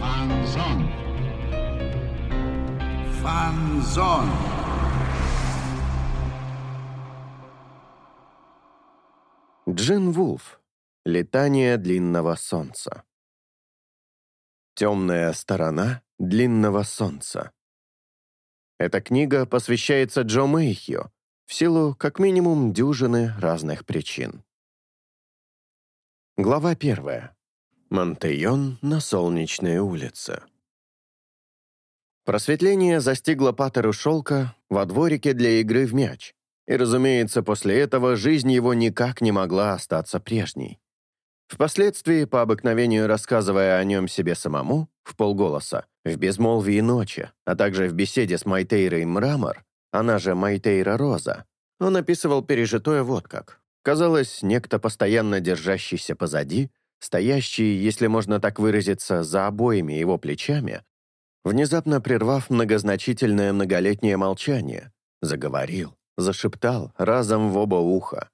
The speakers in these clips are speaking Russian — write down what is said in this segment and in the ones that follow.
Фанзон. Фанзон. Джин Вулф. Летание длинного солнца. Темная сторона длинного солнца. Эта книга посвящается Джо Мэйхью в силу как минимум дюжины разных причин. Глава первая. Монтейон на солнечной улице. Просветление застигло Паттеру Шелка во дворике для игры в мяч, и, разумеется, после этого жизнь его никак не могла остаться прежней. Впоследствии, по обыкновению рассказывая о нем себе самому, в полголоса, в безмолвии ночи, а также в беседе с Майтейрой Мрамор, она же Майтейра Роза, он описывал пережитое вот как. Казалось, некто постоянно держащийся позади, стоящий, если можно так выразиться, за обоими его плечами, внезапно прервав многозначительное многолетнее молчание, заговорил, зашептал разом в оба уха.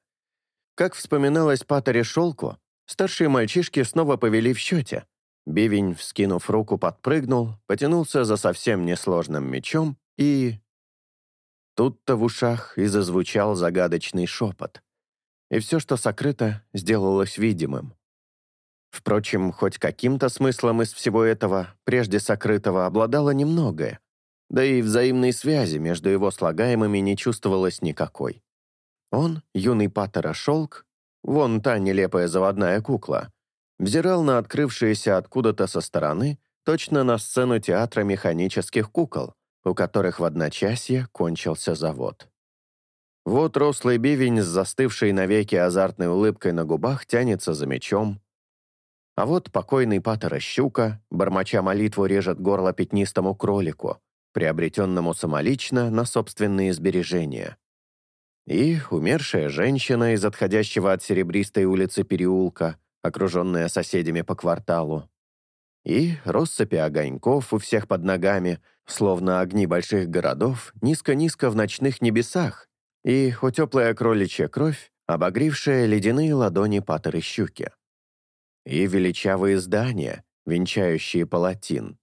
Как вспоминалось Патере Шелку, Старшие мальчишки снова повели в счете. Бивень, вскинув руку, подпрыгнул, потянулся за совсем несложным мечом и... Тут-то в ушах и зазвучал загадочный шепот. И все, что сокрыто, сделалось видимым. Впрочем, хоть каким-то смыслом из всего этого, прежде сокрытого, обладало немногое, да и взаимной связи между его слагаемыми не чувствовалось никакой. Он, юный Паттера Шелк, вон та нелепая заводная кукла, взирал на открывшиеся откуда-то со стороны точно на сцену театра механических кукол, у которых в одночасье кончился завод. Вот рослый бивень с застывшей навеки азартной улыбкой на губах тянется за мечом. А вот покойный патера щука, бормоча молитву, режет горло пятнистому кролику, приобретенному самолично на собственные сбережения. И умершая женщина из отходящего от серебристой улицы переулка, окруженная соседями по кварталу. И россыпи огоньков у всех под ногами, словно огни больших городов, низко-низко в ночных небесах, и у теплая кроличья кровь, обогревшая ледяные ладони патеры щуки. И величавые здания, венчающие палатин.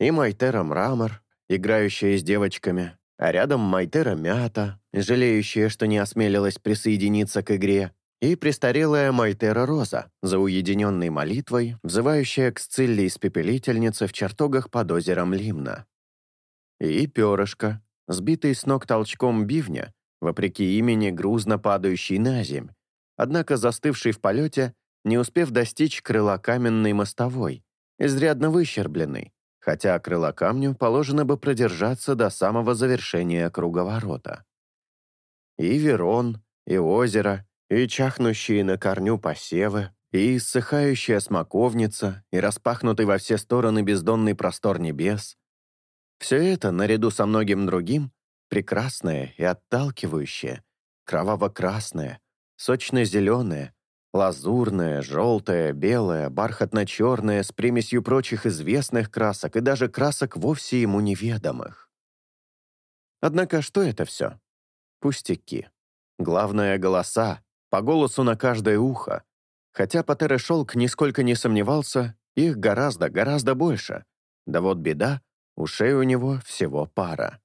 И Майтера мрамор, играющая с девочками, а рядом Майтера Мята, жалеющая, что не осмелилась присоединиться к игре, и престарелая Майтера Роза, за уединенной молитвой, взывающая к Сцилле испепелительнице в чертогах под озером Лимна. И перышко, сбитый с ног толчком бивня, вопреки имени грузно падающий на земь, однако застывший в полете, не успев достичь крыла каменной мостовой, изрядно выщербленный, хотя крылокамню положено бы продержаться до самого завершения круговорота. И Верон, и озеро, и чахнущие на корню посевы, и иссыхающая смоковница, и распахнутый во все стороны бездонный простор небес. Все это, наряду со многим другим, прекрасное и отталкивающее, кроваво-красное, сочно-зеленое, Лазурная, желтая, белая, бархатно-черная, с примесью прочих известных красок и даже красок вовсе ему неведомых. Однако что это все? Пустяки. Главное — голоса, по голосу на каждое ухо. Хотя Патера Шелк нисколько не сомневался, их гораздо, гораздо больше. Да вот беда, ушей у него всего пара.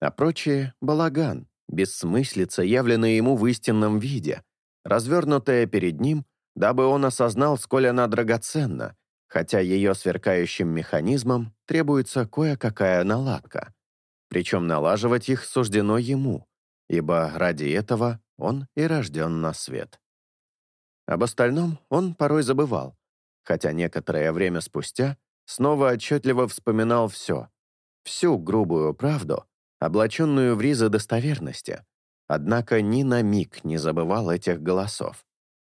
А прочее — балаган, бессмыслица, явленная ему в истинном виде — развернутая перед ним, дабы он осознал, сколь она драгоценна, хотя ее сверкающим механизмом требуется кое-какая наладка. Причем налаживать их суждено ему, ибо ради этого он и рожден на свет. Об остальном он порой забывал, хотя некоторое время спустя снова отчетливо вспоминал все, всю грубую правду, облаченную в ризы достоверности, Однако ни на миг не забывал этих голосов.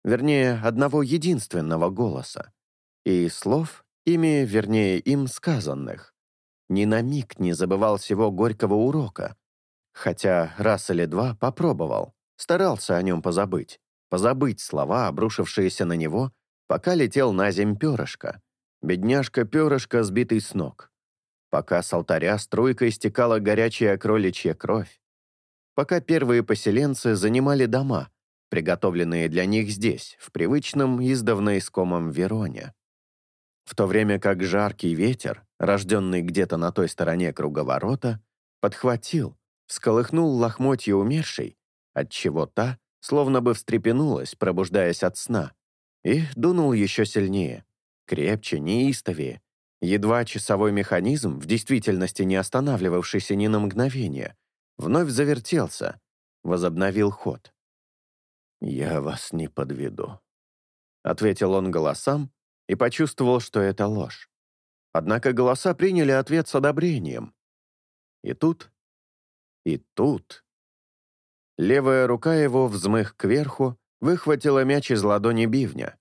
Вернее, одного единственного голоса. И слов, ими, вернее, им сказанных. Ни на миг не забывал всего горького урока. Хотя раз или два попробовал, старался о нем позабыть. Позабыть слова, обрушившиеся на него, пока летел на земь перышко. Бедняжка-перышко, сбитый с ног. Пока с алтаря струйкой стекала горячая кроличья кровь, пока первые поселенцы занимали дома, приготовленные для них здесь, в привычном издавна искомом Вероне. В то время как жаркий ветер, рожденный где-то на той стороне круговорота, подхватил, всколыхнул лохмотья умершей, отчего та словно бы встрепенулась, пробуждаясь от сна, и дунул еще сильнее, крепче, неистовее. Едва часовой механизм, в действительности не останавливавшийся ни на мгновение, вновь завертелся, возобновил ход. «Я вас не подведу», — ответил он голосам и почувствовал, что это ложь. Однако голоса приняли ответ с одобрением. И тут, и тут... Левая рука его, взмых кверху, выхватила мяч из ладони бивня.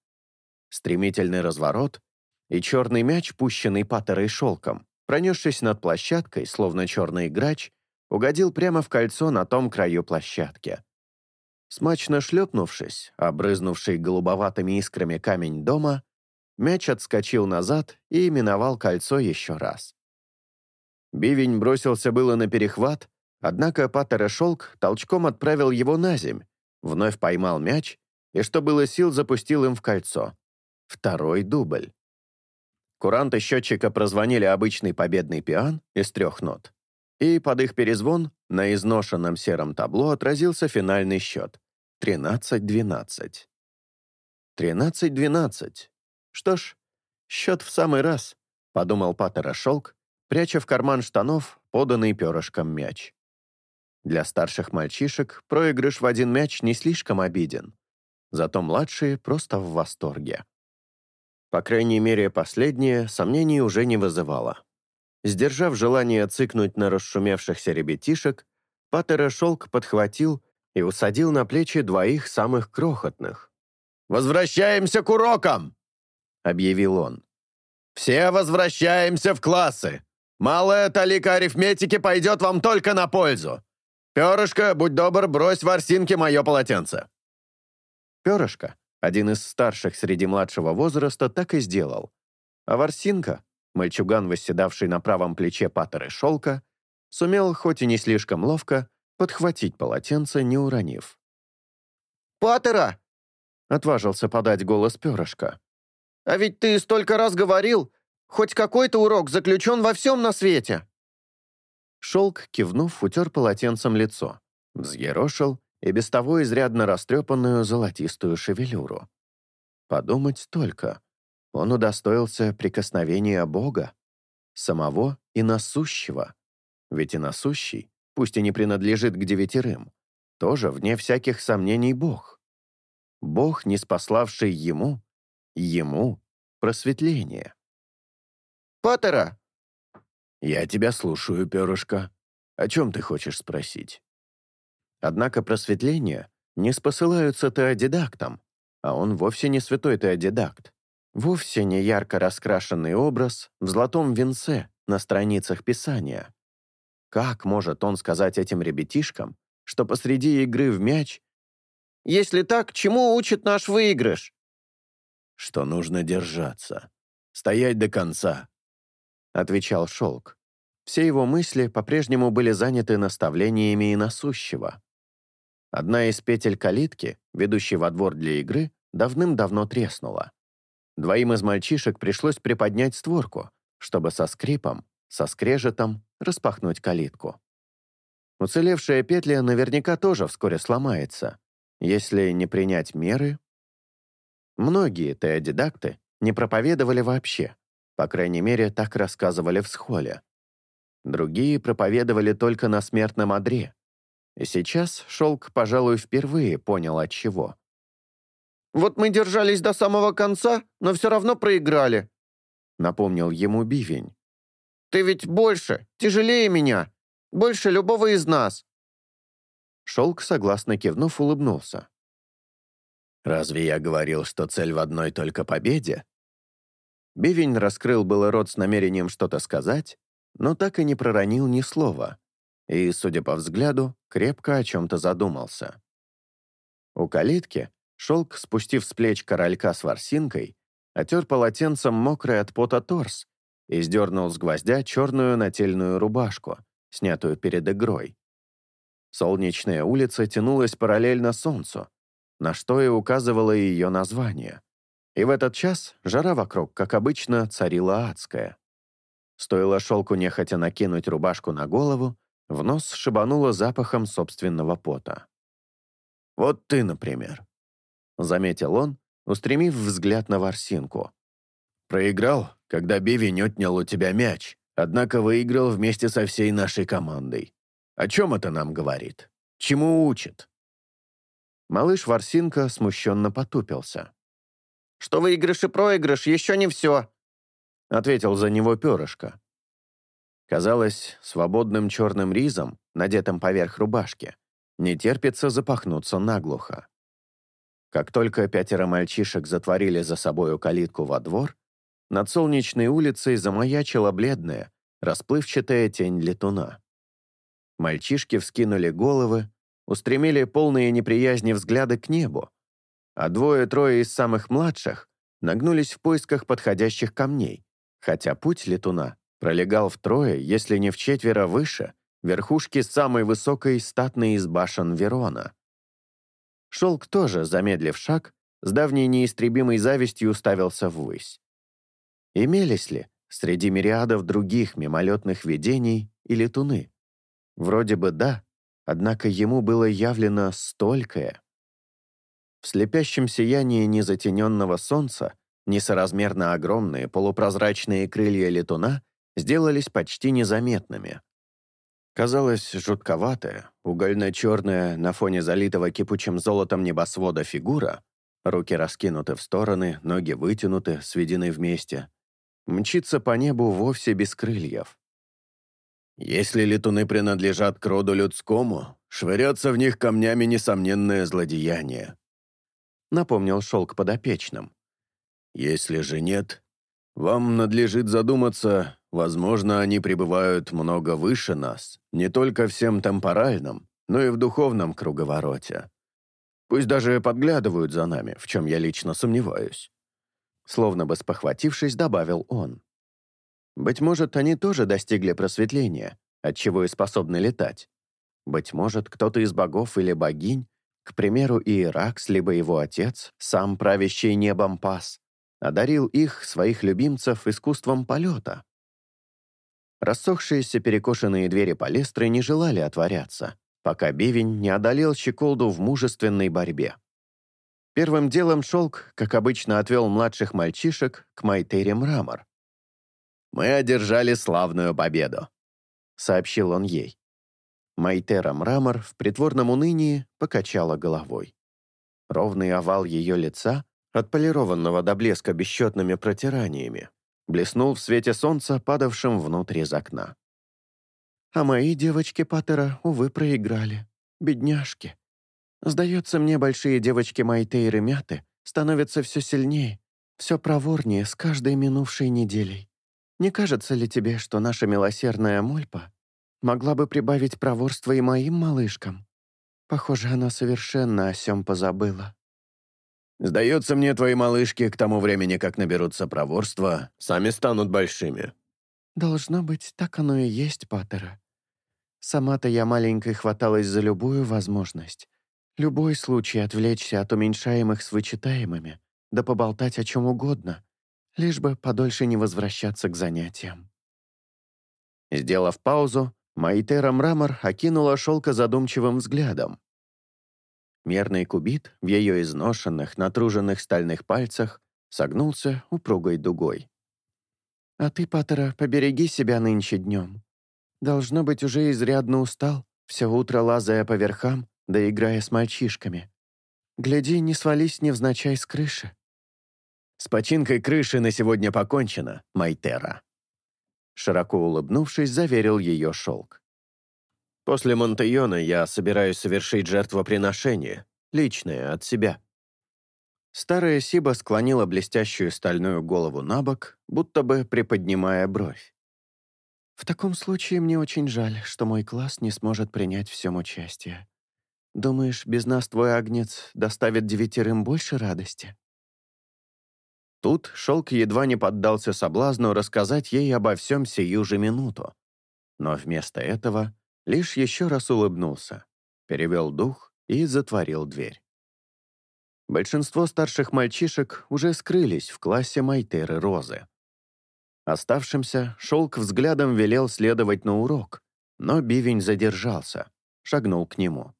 Стремительный разворот, и черный мяч, пущенный паттерой шелком, пронесшись над площадкой, словно черный грач, угодил прямо в кольцо на том краю площадки. Смачно шлепнувшись, обрызнувший голубоватыми искрами камень дома, мяч отскочил назад и именовал кольцо еще раз. Бивень бросился было на перехват, однако Паттера Шелк толчком отправил его на земь, вновь поймал мяч и, что было сил, запустил им в кольцо. Второй дубль. Куранты счетчика прозвонили обычный победный пиан из трех нот и под их перезвон на изношенном сером табло отразился финальный счет — 13-12. 13-12. Что ж, счет в самый раз, — подумал Паттера Шелк, пряча в карман штанов поданный перышком мяч. Для старших мальчишек проигрыш в один мяч не слишком обиден, зато младшие просто в восторге. По крайней мере, последнее сомнений уже не вызывало. Сдержав желание цыкнуть на расшумевшихся ребятишек, Паттера Шелк подхватил и усадил на плечи двоих самых крохотных. «Возвращаемся к урокам!» — объявил он. «Все возвращаемся в классы! Малая талика арифметики пойдет вам только на пользу! Перышко, будь добр, брось в орсинке мое полотенце!» Перышко, один из старших среди младшего возраста, так и сделал. А Ворсинка, Мальчуган, восседавший на правом плече паттеры шелка, сумел, хоть и не слишком ловко, подхватить полотенце, не уронив. «Паттера!» — отважился подать голос перышка. «А ведь ты столько раз говорил, хоть какой-то урок заключен во всем на свете!» Шелк, кивнув, утер полотенцем лицо, взъерошил и без того изрядно растрепанную золотистую шевелюру. Подумать только, он удостоился прикосновения Бога, самого и насущего. Ведь и насущий, пусть и не принадлежит к девятерым, тоже, вне всяких сомнений, Бог. Бог, не спаславший ему, ему просветление. «Паттера!» «Я тебя слушаю, перышко. О чем ты хочешь спросить?» Однако просветление не спосылаются теодидактом, а он вовсе не святой теодидакт. Вовсе не ярко раскрашенный образ в золотом венце на страницах Писания. Как может он сказать этим ребятишкам, что посреди игры в мяч «Если так, чему учит наш выигрыш?» «Что нужно держаться, стоять до конца», — отвечал Шелк. Все его мысли по-прежнему были заняты наставлениями и насущего. Одна из петель калитки, ведущей во двор для игры, давным-давно треснула. Двоим из мальчишек пришлось приподнять створку, чтобы со скрипом, со скрежетом распахнуть калитку. Уцелевшая петля наверняка тоже вскоре сломается, если не принять меры. Многие теодидакты не проповедовали вообще, по крайней мере, так рассказывали в схоле. Другие проповедовали только на смертном одре. Сейчас Шелк, пожалуй, впервые понял, от чего. Вот мы держались до самого конца, но все равно проиграли», — напомнил ему Бивень. «Ты ведь больше, тяжелее меня, больше любого из нас». Шелк, согласно кивнув, улыбнулся. «Разве я говорил, что цель в одной только победе?» Бивень раскрыл было рот с намерением что-то сказать, но так и не проронил ни слова, и, судя по взгляду, крепко о чем-то задумался. У калитки Шелк, спустив с плеч королька с ворсинкой, отер полотенцем мокрый от пота торс и сдернул с гвоздя черную нательную рубашку, снятую перед игрой. Солнечная улица тянулась параллельно солнцу, на что и указывало ее название. И в этот час жара вокруг, как обычно, царила адская. Стоило шелку нехотя накинуть рубашку на голову, в нос шибануло запахом собственного пота. «Вот ты, например», — заметил он, устремив взгляд на ворсинку. «Проиграл, когда Бивень отнял у тебя мяч, однако выиграл вместе со всей нашей командой. О чем это нам говорит? Чему учит?» Малыш Ворсинка смущенно потупился. «Что выигрыш и проигрыш еще не все», — ответил за него перышко. Казалось, свободным черным ризом, надетым поверх рубашки, не терпится запахнуться наглухо. Как только пятеро мальчишек затворили за собою калитку во двор, над солнечной улицей замаячила бледная, расплывчатая тень летуна. Мальчишки вскинули головы, устремили полные неприязни взгляды к небу, а двое-трое из самых младших нагнулись в поисках подходящих камней, хотя путь летуна пролегал втрое, если не в четверо выше, верхушки самой высокой статной из башен Верона. Шелк тоже, замедлив шаг, с давней неистребимой завистью уставился ввысь. Имелись ли среди мириадов других мимолетных видений и летуны? Вроде бы да, однако ему было явлено столькое. В слепящем сиянии незатененного солнца несоразмерно огромные полупрозрачные крылья летуна сделались почти незаметными. Казалось, жутковатая, угольно-черная на фоне залитого кипучим золотом небосвода фигура, руки раскинуты в стороны, ноги вытянуты, сведены вместе, мчится по небу вовсе без крыльев. Если летуны принадлежат к роду людскому, швыряться в них камнями несомненное злодеяние. Напомнил шелк подопечным. Если же нет, вам надлежит задуматься, Возможно, они пребывают много выше нас, не только всем темпоральном, но и в духовном круговороте. Пусть даже подглядывают за нами, в чем я лично сомневаюсь. Словно бы спохватившись, добавил он. Быть может, они тоже достигли просветления, отчего и способны летать. Быть может, кто-то из богов или богинь, к примеру, Иеракс, либо его отец, сам правящий небом пас, одарил их, своих любимцев, искусством полета. Рассохшиеся перекошенные двери палестры не желали отворяться, пока Бивень не одолел щеколду в мужественной борьбе. Первым делом Шелк, как обычно, отвел младших мальчишек к Майтере Мрамор. «Мы одержали славную победу», — сообщил он ей. Майтера Мрамор в притворном унынии покачала головой. Ровный овал ее лица, отполированного до блеска бесчетными протираниями, блеснул в свете солнца, падавшем внутрь из окна. «А мои девочки Паттера, увы, проиграли. Бедняжки. Сдается мне, большие девочки Майтейры Мяты становятся все сильнее, все проворнее с каждой минувшей неделей. Не кажется ли тебе, что наша милосердная Мольпа могла бы прибавить проворства и моим малышкам? Похоже, она совершенно о сём позабыла». Сдается мне, твои малышки к тому времени, как наберутся проворства, сами станут большими». «Должно быть, так оно и есть, Паттера. Сама-то я маленькой хваталась за любую возможность. Любой случай отвлечься от уменьшаемых с вычитаемыми, да поболтать о чем угодно, лишь бы подольше не возвращаться к занятиям». Сделав паузу, Маитера Мрамор окинула шелка задумчивым взглядом, Мерный кубит в ее изношенных, натруженных стальных пальцах согнулся упругой дугой. «А ты, Паттера, побереги себя нынче днем. Должно быть, уже изрядно устал, все утро лазая по верхам, да играя с мальчишками. Гляди, не свались невзначай с крыши». «С починкой крыши на сегодня покончено, Майтера», широко улыбнувшись, заверил ее шелк. После Монтейона я собираюсь совершить жертвоприношение, личное, от себя». Старая Сиба склонила блестящую стальную голову на бок, будто бы приподнимая бровь. «В таком случае мне очень жаль, что мой класс не сможет принять в всем участие. Думаешь, без нас твой агнец доставит девятерым больше радости?» Тут Шелк едва не поддался соблазну рассказать ей обо всем сию же минуту. Но вместо этого лишь еще раз улыбнулся, перевел дух и затворил дверь. Большинство старших мальчишек уже скрылись в классе Майтеры Розы. Оставшимся Шелк взглядом велел следовать на урок, но Бивень задержался, шагнул к нему.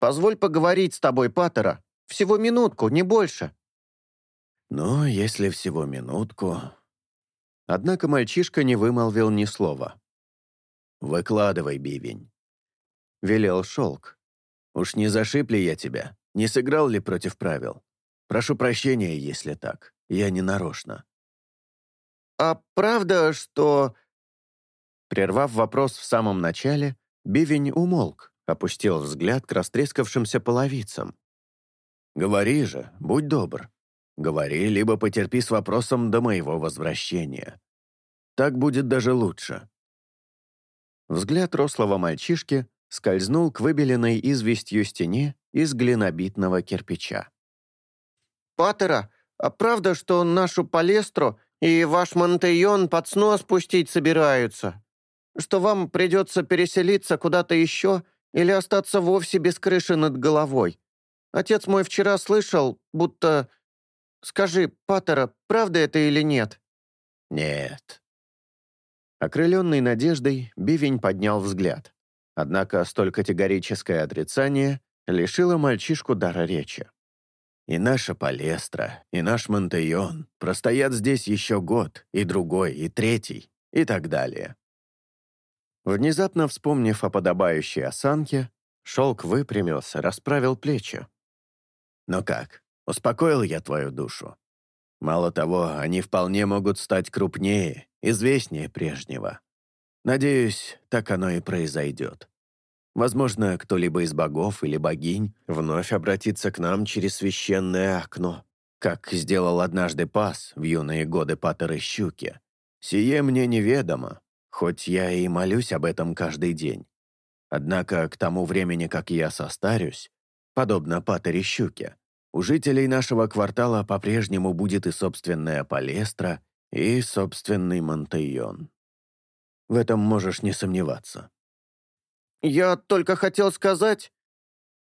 «Позволь поговорить с тобой, Паттера. Всего минутку, не больше». «Ну, если всего минутку...» Однако мальчишка не вымолвил ни слова. «Выкладывай, Бивень», — велел Шелк. «Уж не зашиб ли я тебя? Не сыграл ли против правил? Прошу прощения, если так. Я не нарочно». «А правда, что...» Прервав вопрос в самом начале, Бивень умолк, опустил взгляд к растрескавшимся половицам. «Говори же, будь добр. Говори, либо потерпи с вопросом до моего возвращения. Так будет даже лучше». Взгляд рослого мальчишки скользнул к выбеленной известью стене из глинобитного кирпича. «Паттера, а правда, что нашу палестру и ваш Монтейон под снос спустить собираются? Что вам придется переселиться куда-то еще или остаться вовсе без крыши над головой? Отец мой вчера слышал, будто... Скажи, Паттера, правда это или нет?» «Нет». Окрыленный надеждой, Бивень поднял взгляд. Однако столь категорическое отрицание лишило мальчишку дара речи. И наша Палестра, и наш Монтейон простоят здесь еще год, и другой, и третий, и так далее. Внезапно вспомнив о подобающей осанке, шелк выпрямился, расправил плечи. «Ну как, успокоил я твою душу? Мало того, они вполне могут стать крупнее, известнее прежнего. Надеюсь, так оно и произойдет. Возможно, кто-либо из богов или богинь вновь обратится к нам через священное окно, как сделал однажды Пас в юные годы Паттеры Щуки. Сие мне неведомо, хоть я и молюсь об этом каждый день. Однако к тому времени, как я состарюсь, подобно Паттере Щуке, у жителей нашего квартала по-прежнему будет и собственная Палестра, и собственный Монтейон. В этом можешь не сомневаться. «Я только хотел сказать...»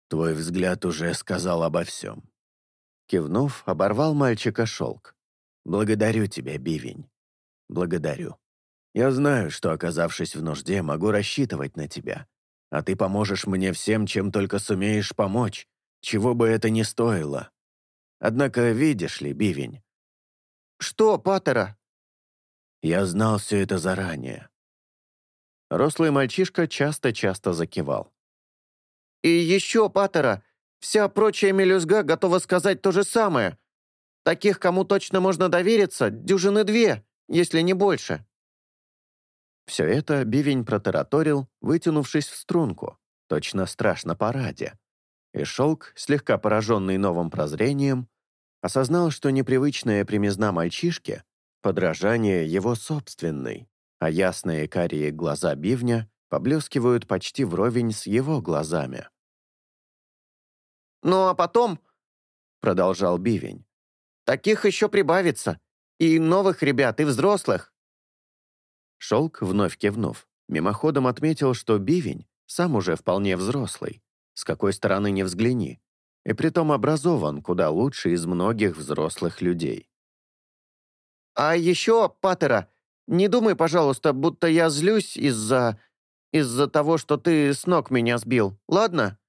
Твой взгляд уже сказал обо всем. Кивнув, оборвал мальчика шелк. «Благодарю тебя, Бивень. Благодарю. Я знаю, что, оказавшись в нужде, могу рассчитывать на тебя. А ты поможешь мне всем, чем только сумеешь помочь, чего бы это ни стоило. Однако, видишь ли, Бивень...» «Что, Паттера?» «Я знал все это заранее. Рослый мальчишка часто-часто закивал. «И еще, Паттера, вся прочая мелюзга готова сказать то же самое. Таких, кому точно можно довериться, дюжины две, если не больше». Все это Бивень протараторил, вытянувшись в струнку, точно страшно параде. И Шелк, слегка пораженный новым прозрением, осознал, что непривычная примизна мальчишки — подражание его собственной а ясные карие глаза бивня поблескивают почти вровень с его глазами. «Ну а потом», — продолжал бивень, «таких еще прибавится, и новых ребят, и взрослых». Шелк, вновь кивнув, мимоходом отметил, что бивень сам уже вполне взрослый, с какой стороны не взгляни, и притом образован куда лучше из многих взрослых людей. «А еще, Паттера, не думай, пожалуйста, будто я злюсь из-за... из-за того, что ты с ног меня сбил, ладно?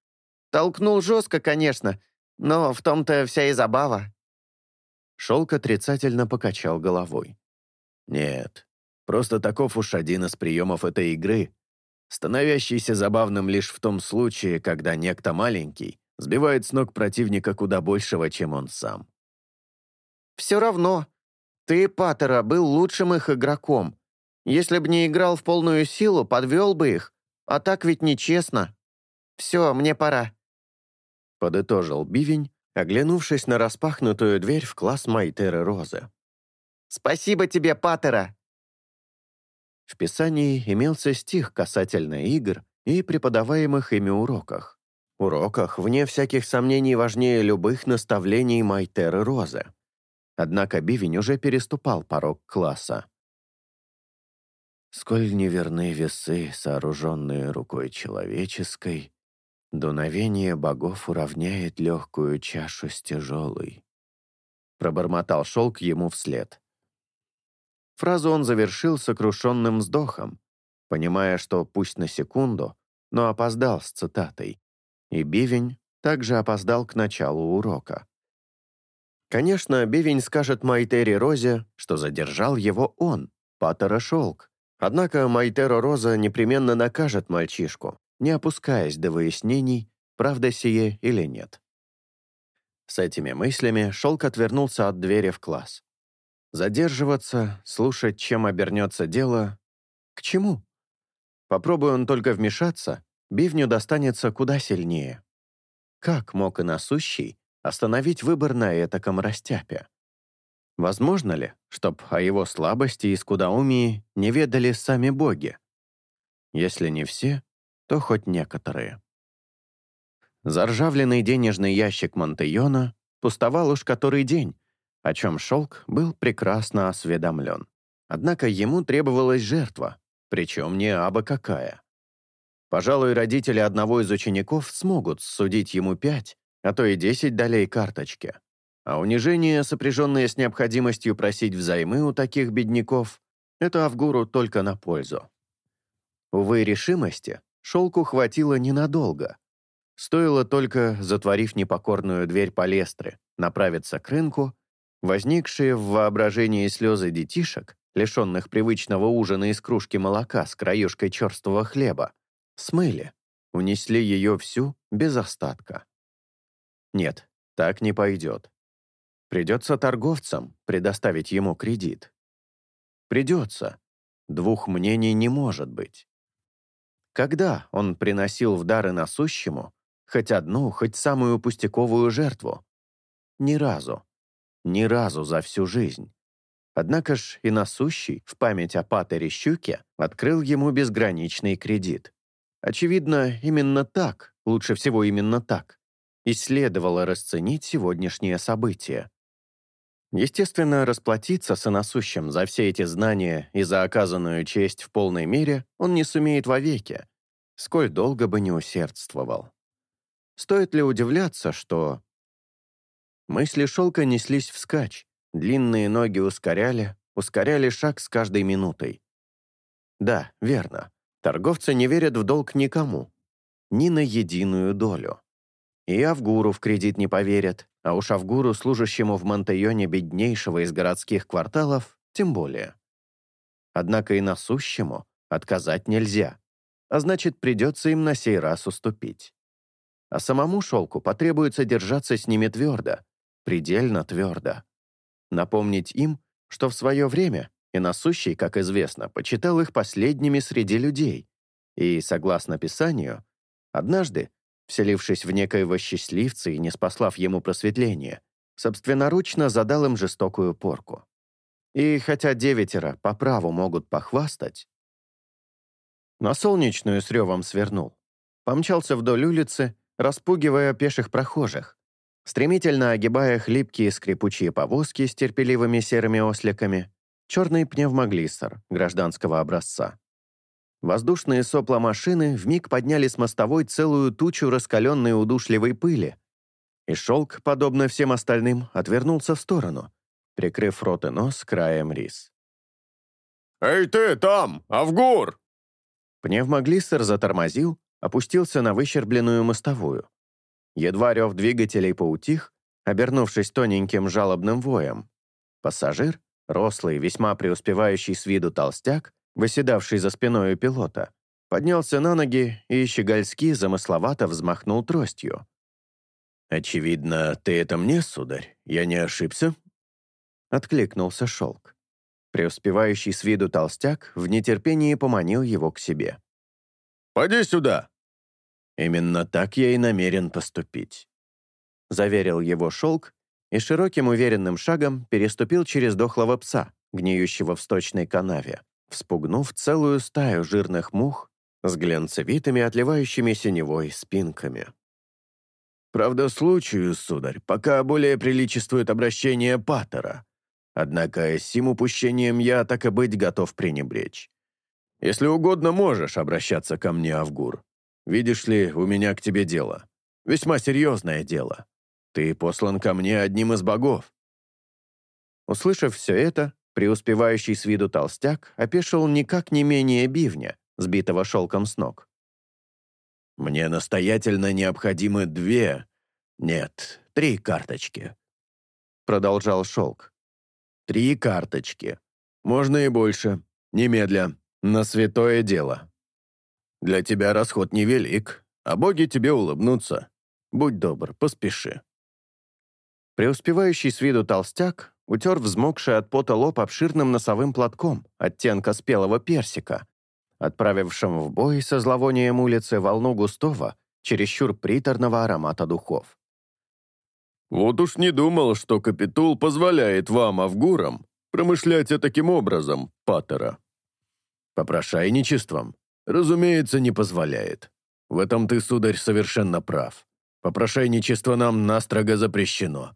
Толкнул жестко, конечно, но в том-то вся и забава». Шелк отрицательно покачал головой. «Нет, просто таков уж один из приемов этой игры, становящийся забавным лишь в том случае, когда некто маленький сбивает с ног противника куда большего, чем он сам». «Все равно», ты, Паттера, был лучшим их игроком. Если бы не играл в полную силу, подвел бы их. А так ведь нечестно. Все, мне пора». Подытожил Бивень, оглянувшись на распахнутую дверь в класс Майтеры Розы. «Спасибо тебе, Паттера!» В Писании имелся стих касательно игр и преподаваемых ими уроках. Уроках, вне всяких сомнений, важнее любых наставлений Майтеры Розы. Однако Бивень уже переступал порог класса. Сколь неверны весы, сооруженные рукой человеческой, Дуновение богов уравняет легкую чашу с тяжелой. Пробормотал шелк ему вслед. Фразу он завершил сокрушенным вздохом, понимая, что пусть на секунду, но опоздал с цитатой. И Бивень также опоздал к началу урока. Конечно, Бивень скажет Майтери Розе, что задержал его он, Паттера Шелк. Однако Майтеро Роза непременно накажет мальчишку, не опускаясь до выяснений, правда сие или нет. С этими мыслями Шелк отвернулся от двери в класс. Задерживаться, слушать, чем обернется дело, к чему? Попробуй он только вмешаться, бивню достанется куда сильнее. Как мог и насущий остановить выбор на этаком растяпе? Возможно ли, чтоб о его слабости и скудоумии не ведали сами боги? Если не все, то хоть некоторые. Заржавленный денежный ящик Монтейона пустовал уж который день, о чем Шелк был прекрасно осведомлен. Однако ему требовалась жертва, причем не абы какая. Пожалуй, родители одного из учеников смогут судить ему пять, а то и десять долей карточки. А унижение, сопряженное с необходимостью просить взаймы у таких бедняков, это Авгуру только на пользу. Увы, решимости шелку хватило ненадолго. Стоило только, затворив непокорную дверь палестры, направиться к рынку, возникшие в воображении слезы детишек, лишенных привычного ужина из кружки молока с краюшкой черствого хлеба, смыли, унесли ее всю без остатка. Нет, так не пойдет. Придется торговцам предоставить ему кредит. Придется. Двух мнений не может быть. Когда он приносил в дары насущему, Хоть одну, хоть самую пустяковую жертву. Ни разу. Ни разу за всю жизнь. Однако ж и насущий, в память о Патере Щуке, открыл ему безграничный кредит. Очевидно, именно так, лучше всего именно так, и следовало расценить сегодняшнее событие. Естественно, расплатиться сонасущим за все эти знания и за оказанную честь в полной мере он не сумеет вовеки, сколь долго бы не усердствовал. Стоит ли удивляться, что... Мысли шелка неслись вскачь, длинные ноги ускоряли, ускоряли шаг с каждой минутой. Да, верно, торговцы не верят в долг никому, ни на единую долю. И Авгуру в кредит не поверят, а уж Авгуру, служащему в Монтайоне беднейшего из городских кварталов, тем более. Однако и насущему отказать нельзя, а значит, придется им на сей раз уступить а самому шелку потребуется держаться с ними твердо, предельно твердо. Напомнить им, что в свое время и насущий, как известно, почитал их последними среди людей, и, согласно Писанию, однажды, вселившись в некоего счастливца и не спаслав ему просветление, собственноручно задал им жестокую порку. И хотя девятеро по праву могут похвастать, на солнечную с ревом свернул, помчался вдоль улицы распугивая пеших прохожих, стремительно огибая хлипкие скрипучие повозки с терпеливыми серыми осликами, черный пневмоглиссер гражданского образца. Воздушные сопла машины вмиг подняли с мостовой целую тучу раскаленной удушливой пыли, и шелк, подобно всем остальным, отвернулся в сторону, прикрыв рот и нос краем рис. «Эй ты там, Авгур!» Пневмоглиссер затормозил, опустился на выщербленную мостовую. Едва рев двигателей поутих, обернувшись тоненьким жалобным воем. Пассажир, рослый, весьма преуспевающий с виду толстяк, выседавший за спиной у пилота, поднялся на ноги и щегольски замысловато взмахнул тростью. «Очевидно, ты это мне, сударь? Я не ошибся?» Откликнулся шелк. Преуспевающий с виду толстяк в нетерпении поманил его к себе. «Поди сюда!» «Именно так я и намерен поступить», — заверил его шелк и широким уверенным шагом переступил через дохлого пса, гниющего в сточной канаве, вспугнув целую стаю жирных мух с глянцевитыми, отливающими синевой спинками. «Правда, случаю, сударь, пока более приличествует обращение патера. Однако сим упущением я, так и быть, готов пренебречь. Если угодно, можешь обращаться ко мне, Авгур. видишь ли, у меня к тебе дело. Весьма серьезное дело. Ты послан ко мне одним из богов». Услышав все это, преуспевающий с виду толстяк опешил никак не менее бивня, сбитого шелком с ног. «Мне настоятельно необходимы две, нет, три карточки», — продолжал шелк. «Три карточки. Можно и больше. Немедля. На святое дело. Для тебя расход невелик, а боги тебе улыбнутся. Будь добр, поспеши». Преуспевающий с виду толстяк утер взмокший от пота лоб обширным носовым платком оттенка спелого персика, отправившим в бой со зловонием улицы волну густого, чересчур приторного аромата духов. «Вот уж не думал, что Капитул позволяет вам, Авгурам, промышлять таким образом, Паттера». «Попрошайничеством? Разумеется, не позволяет. В этом ты, сударь, совершенно прав. Попрошайничество нам настрого запрещено.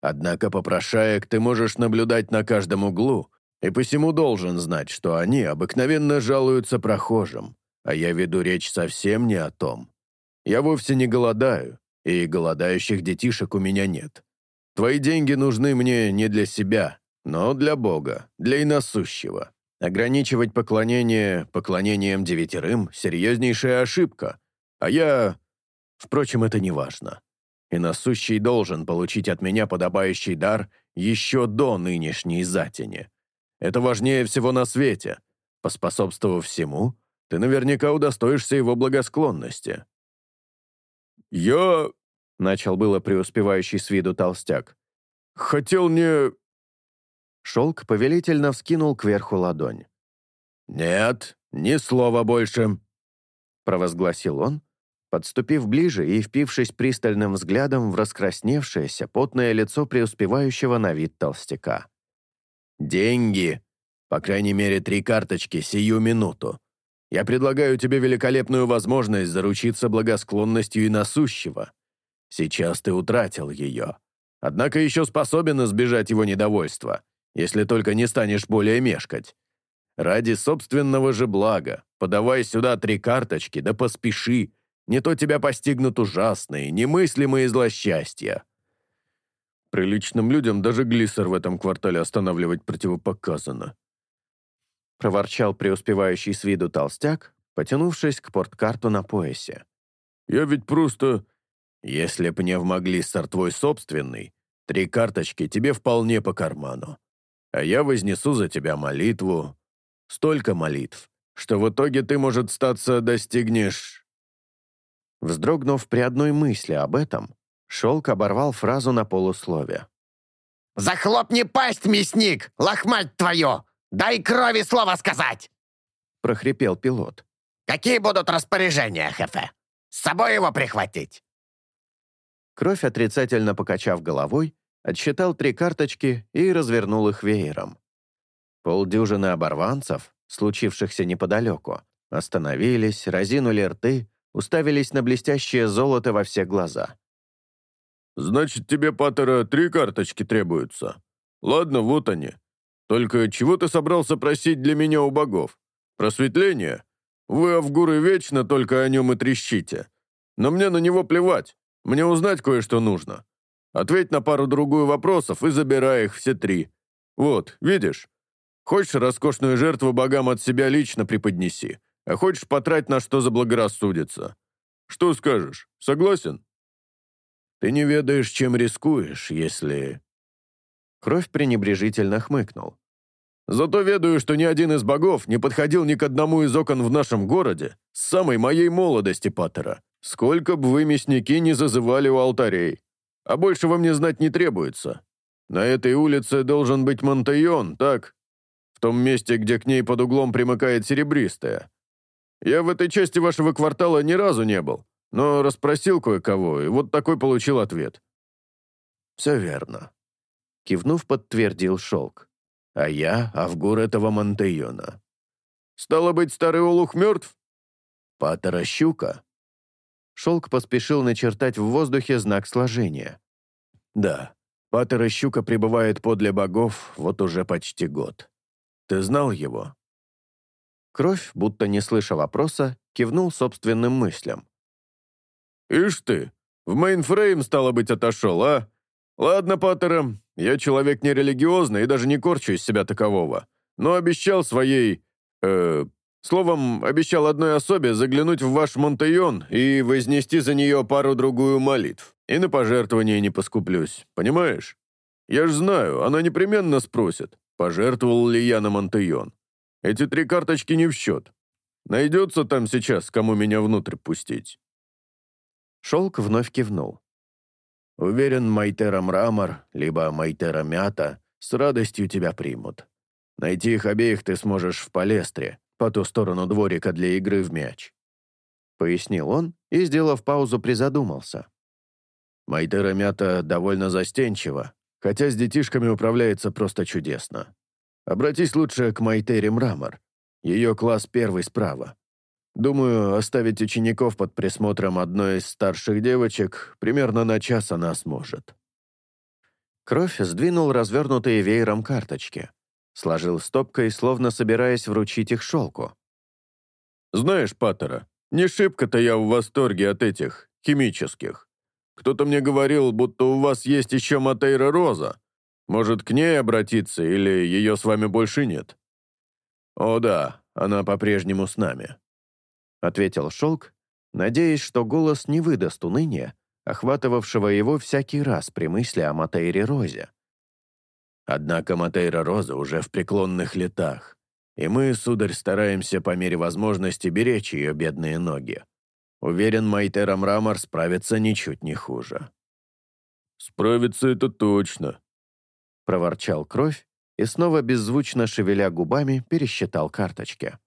Однако попрошаек ты можешь наблюдать на каждом углу, и посему должен знать, что они обыкновенно жалуются прохожим, а я веду речь совсем не о том. Я вовсе не голодаю, и голодающих детишек у меня нет. Твои деньги нужны мне не для себя, но для Бога, для иносущего. Ограничивать поклонение поклонением девятерым — серьезнейшая ошибка, а я... Впрочем, это не важно. Иносущий должен получить от меня подобающий дар еще до нынешней затени. Это важнее всего на свете. Поспособствовав всему, ты наверняка удостоишься его благосклонности. «Я...» — начал было преуспевающий с виду толстяк. «Хотел не...» Шелк повелительно вскинул кверху ладонь. «Нет, ни слова больше», — провозгласил он, подступив ближе и впившись пристальным взглядом в раскрасневшееся, потное лицо преуспевающего на вид толстяка. «Деньги! По крайней мере, три карточки сию минуту. Я предлагаю тебе великолепную возможность заручиться благосклонностью и насущего. Сейчас ты утратил ее. Однако еще способен избежать его недовольства, если только не станешь более мешкать. Ради собственного же блага подавай сюда три карточки, да поспеши, не то тебя постигнут ужасные, немыслимые злосчастья. Приличным людям даже глиссер в этом квартале останавливать противопоказано. Проворчал преуспевающий с виду толстяк, потянувшись к порткарту на поясе. «Я ведь просто...» «Если б мне в Маглиссер твой собственный, три карточки тебе вполне по карману. А я вознесу за тебя молитву. Столько молитв, что в итоге ты, может, статься, достигнешь...» Вздрогнув при одной мысли об этом, Шелк оборвал фразу на полуслове. «Захлопни пасть, мясник! Лохмать твою! Дай крови слово сказать!» прохрипел пилот. «Какие будут распоряжения, Хефе? С собой его прихватить?» Кровь, отрицательно покачав головой, отсчитал три карточки и развернул их веером. Полдюжины оборванцев, случившихся неподалеку, остановились, разинули рты, уставились на блестящее золото во все глаза. «Значит, тебе, Паттера, три карточки требуются. Ладно, вот они. Только чего ты собрался просить для меня у богов? Просветление? Вы, Авгуры, вечно только о нем и трещите. Но мне на него плевать. Мне узнать кое-что нужно. Ответь на пару-другую вопросов и забирай их все три. Вот, видишь? Хочешь роскошную жертву богам от себя лично преподнеси, а хочешь потрать на что заблагорассудится. Что скажешь, согласен? Ты не ведаешь, чем рискуешь, если...» Кровь пренебрежительно хмыкнул. «Зато ведаю, что ни один из богов не подходил ни к одному из окон в нашем городе с самой моей молодости, Паттера. Сколько бы вы, мясники, не зазывали у алтарей. А большего мне знать не требуется. На этой улице должен быть Монтайон, так? В том месте, где к ней под углом примыкает Серебристая. Я в этой части вашего квартала ни разу не был, но расспросил кое-кого, и вот такой получил ответ». «Все верно», — кивнув, подтвердил Шелк. «А я — Авгур этого Монтейона». «Стало быть, старый олух мертв?» «Патера щука». Шелк поспешил начертать в воздухе знак сложения. «Да, Патера Щука пребывает подле богов вот уже почти год. Ты знал его?» Кровь, будто не слыша вопроса, кивнул собственным мыслям. «Ишь ты, в мейнфрейм, стало быть, отошел, а? Ладно, Патера, я человек нерелигиозный и даже не корчу из себя такового, но обещал своей... Э, словом, обещал одной особе заглянуть в ваш Монтайон и вознести за нее пару-другую молитв. И на пожертвование не поскуплюсь, понимаешь? Я ж знаю, она непременно спросит, пожертвовал ли я на Монтайон. Эти три карточки не в счет. Найдется там сейчас, кому меня внутрь пустить». Шелк вновь кивнул. «Уверен, Майтера Мрамор, либо Майтера Мята с радостью тебя примут. Найти их обеих ты сможешь в Палестре, по ту сторону дворика для игры в мяч», — пояснил он и, сделав паузу, призадумался. «Майтера Мята довольно застенчива, хотя с детишками управляется просто чудесно. Обратись лучше к Майтере Мрамор. Ее класс первый справа. Думаю, оставить учеников под присмотром одной из старших девочек примерно на час она сможет». Кровь сдвинул развернутые веером карточки. Сложил стопкой, словно собираясь вручить их шелку. «Знаешь, Паттера, не шибко-то я в восторге от этих, химических. Кто-то мне говорил, будто у вас есть еще Матейра Роза. Может, к ней обратиться, или ее с вами больше нет?» «О да, она по-прежнему с нами», — ответил Шелк, надеясь, что голос не выдаст уныния, охватывавшего его всякий раз при мысли о Матейре Розе. «Однако Матейра Роза уже в преклонных летах, и мы, сударь, стараемся по мере возможности беречь ее бедные ноги. Уверен, Майтера Мрамор справится ничуть не хуже». «Справится это точно», — проворчал Кровь и снова беззвучно шевеля губами пересчитал карточки.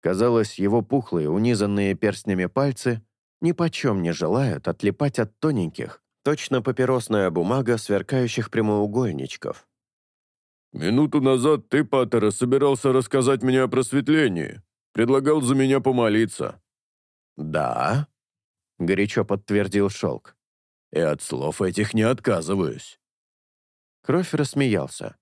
Казалось, его пухлые, унизанные перстнями пальцы ни почем не желают отлипать от тоненьких, точно папиросная бумага сверкающих прямоугольничков. «Минуту назад ты, Паттера, собирался рассказать мне о просветлении. Предлагал за меня помолиться». «Да», — горячо подтвердил Шелк. «И от слов этих не отказываюсь». Кровь рассмеялся.